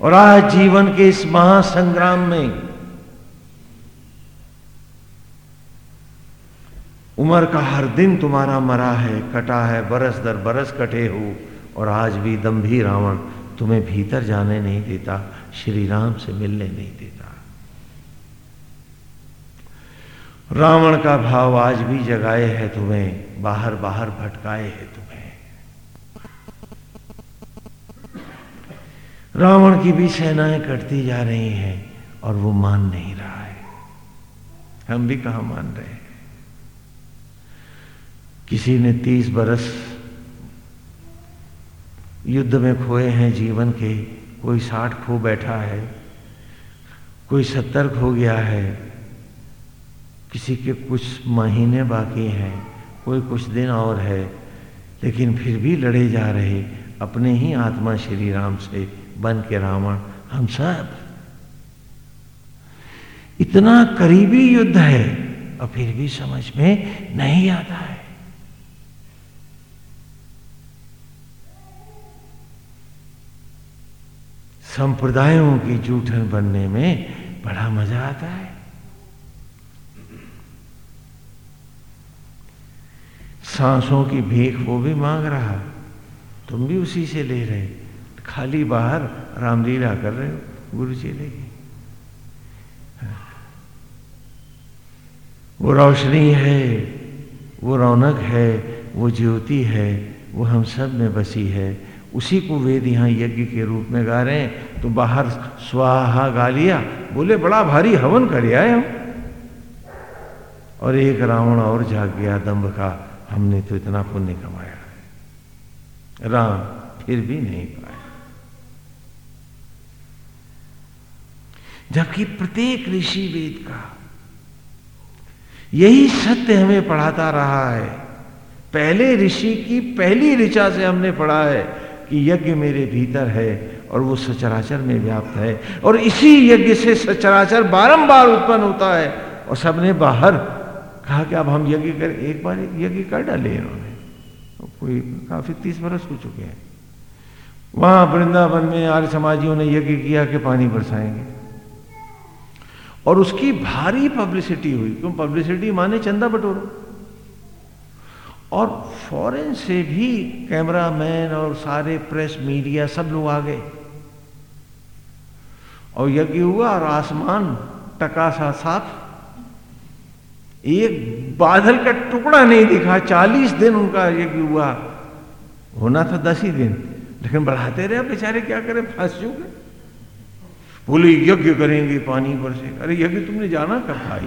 और आज जीवन के इस महासंग्राम में उम्र का हर दिन तुम्हारा मरा है, कटा है, बरस दर बरस कटे हो, और आज भी दम्भी रावण तुम्हें भीतर जाने नहीं देता श्री राम से मिलने नहीं देता। रावण का भाव आज भी जगाए है तुम्हें, बाहर बाहर भटकाए है तुम्हें। रावण की भी सेनाएँ कटती जा रही हैं और वो मान नहीं रहा है। हम भी कहा मान रहे हैं? किसी ने तीस बरस युद्ध में खोए हैं जीवन के, कोई साठ खो बैठा है, कोई सत्तर खो गया है किसी के कुछ महीने बाकी हैं, कोई कुछ दिन और है, लेकिन फिर भी लड़े जा रहे, अपने ही आत्मा श्री राम से बन के रावण, हम सब। इतना करीबी युद्ध है, और फिर भी समझ में नहीं आता है। संप्रदायों की जूठन बनने में बड़ा मज़ा आता है। सांसों की भीख वो भी मांग रहा। तुम भी उसी से ले रहे। खाली बाहर रामलीला कर रहे हो गुरु जी लेगी वो रोशनी है, वो रौनक है, वो ज्योति है, वो हम सब में बसी है। उसी को वेद यहाँ यज्ञ के रूप में गा रहे हैं। तो बाहर स्वाहा गा लिया बोले, बड़ा भारी हवन कर आए हम। और एक रावण और जाग गया दम्भ का। हमने तो इतना पुण्य कमाया है। राम फिर भी नहीं पाए। जबकि प्रत्येक ऋषि वेद का यही सत्य हमें पढ़ाता रहा है। पहले ऋषि की पहली ऋचा से हमने पढ़ा है कि यज्ञ मेरे भीतर है और वो सचराचर में व्याप्त है। और इसी यज्ञ से सचराचर बारंबार उत्पन्न होता है और सबने बाहर कहा कि अब हम यज्ञ कर, एक बार यज्ञ कर डाले इन्होंने। तो कोई काफ़ी तीस बरस हो चुके हैं। वहाँ वृंदावन में आर्य समाजियों ने यज्ञ किया कि पानी बरसाएँगे। और उसकी भारी पब्लिसिटी हुई, क्यों? पब्लिसिटी माने चंदा बटोरो। और फॉरेन से भी कैमरामैन और सारे प्रेस मीडिया सब लोग आ गए। और यज्ञ हुआ और आसमान टका सा साफ़ एक बादल का टुकड़ा नहीं दिखा, चालीस दिन उनका यज्ञ हुआ होना था, दस ही दिन। लेकिन बढ़ाते रहे बेचारे क्या करें, फंस चुके बोले, यज्ञ करेंगे पानी पर से। अरे, यज्ञ तुमने जाना कब भाई?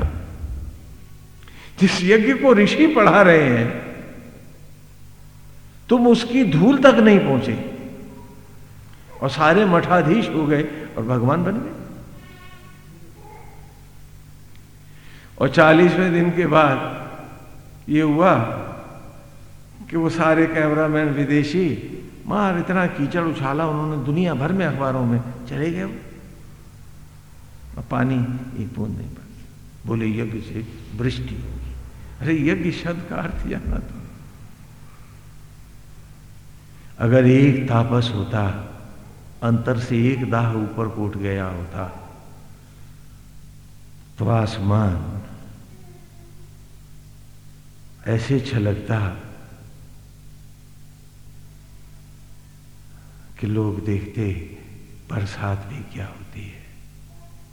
जिस यज्ञ को ऋषि पढ़ा रहे हैं, तुम उसकी धूल तक नहीं पहुँचे। और सारे मठाधीश हो गए और भगवान बन गए। और चालीसवें दिन के बाद ये हुआ कि वो सारे कैमरामैन विदेशी, मार, इतना कीचड़ उछाला उन्होंने दुनिया भर में अखबारों में, चले गए और पानी एक बूंद नहीं पड़ बोले, यज्ञ से वृष्टि होगी। अरे, यज्ञ शब्द का अर्थ जाना तो अगर एक तापस होता, अंतर से एक दाह ऊपर को उठ गया होता तो आसमान ऐसे छलकता कि लोग देखते बरसात भी क्या होती है।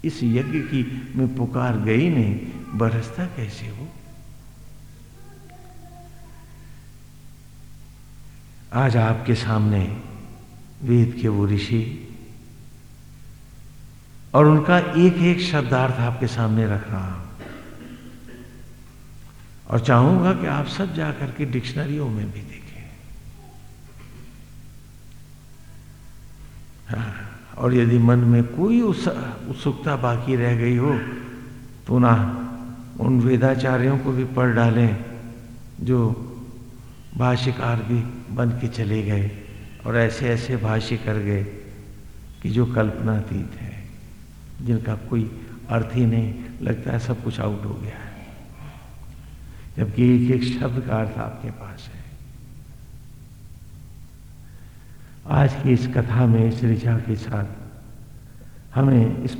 इस यज्ञ की में पुकार गई नहीं, बरसता कैसे हो? आज आपके सामने वेद के वो ऋषि और उनका एक एक शब्दार्थ आपके सामने रख रहा हूँ। और चाहूँगा कि आप सब जाकर के डिक्शनरियों में भी देखें। हाँ, और यदि मन में कोई उत्सुकता बाकी रह गई हो तो ना उन वेदाचार्यों को भी पढ़ डालें जो भाष्यकार भी बन के चले गए और ऐसे ऐसे भाष्य कर गए कि जो कल्पनातीत है जिनका कोई अर्थ ही नहीं लगता है सब कुछ आउट हो गया। जबकि एक एक शब्द का अर्थ आपके पास है। आज की इस कथा में इस ऋषा के साथ हमें इस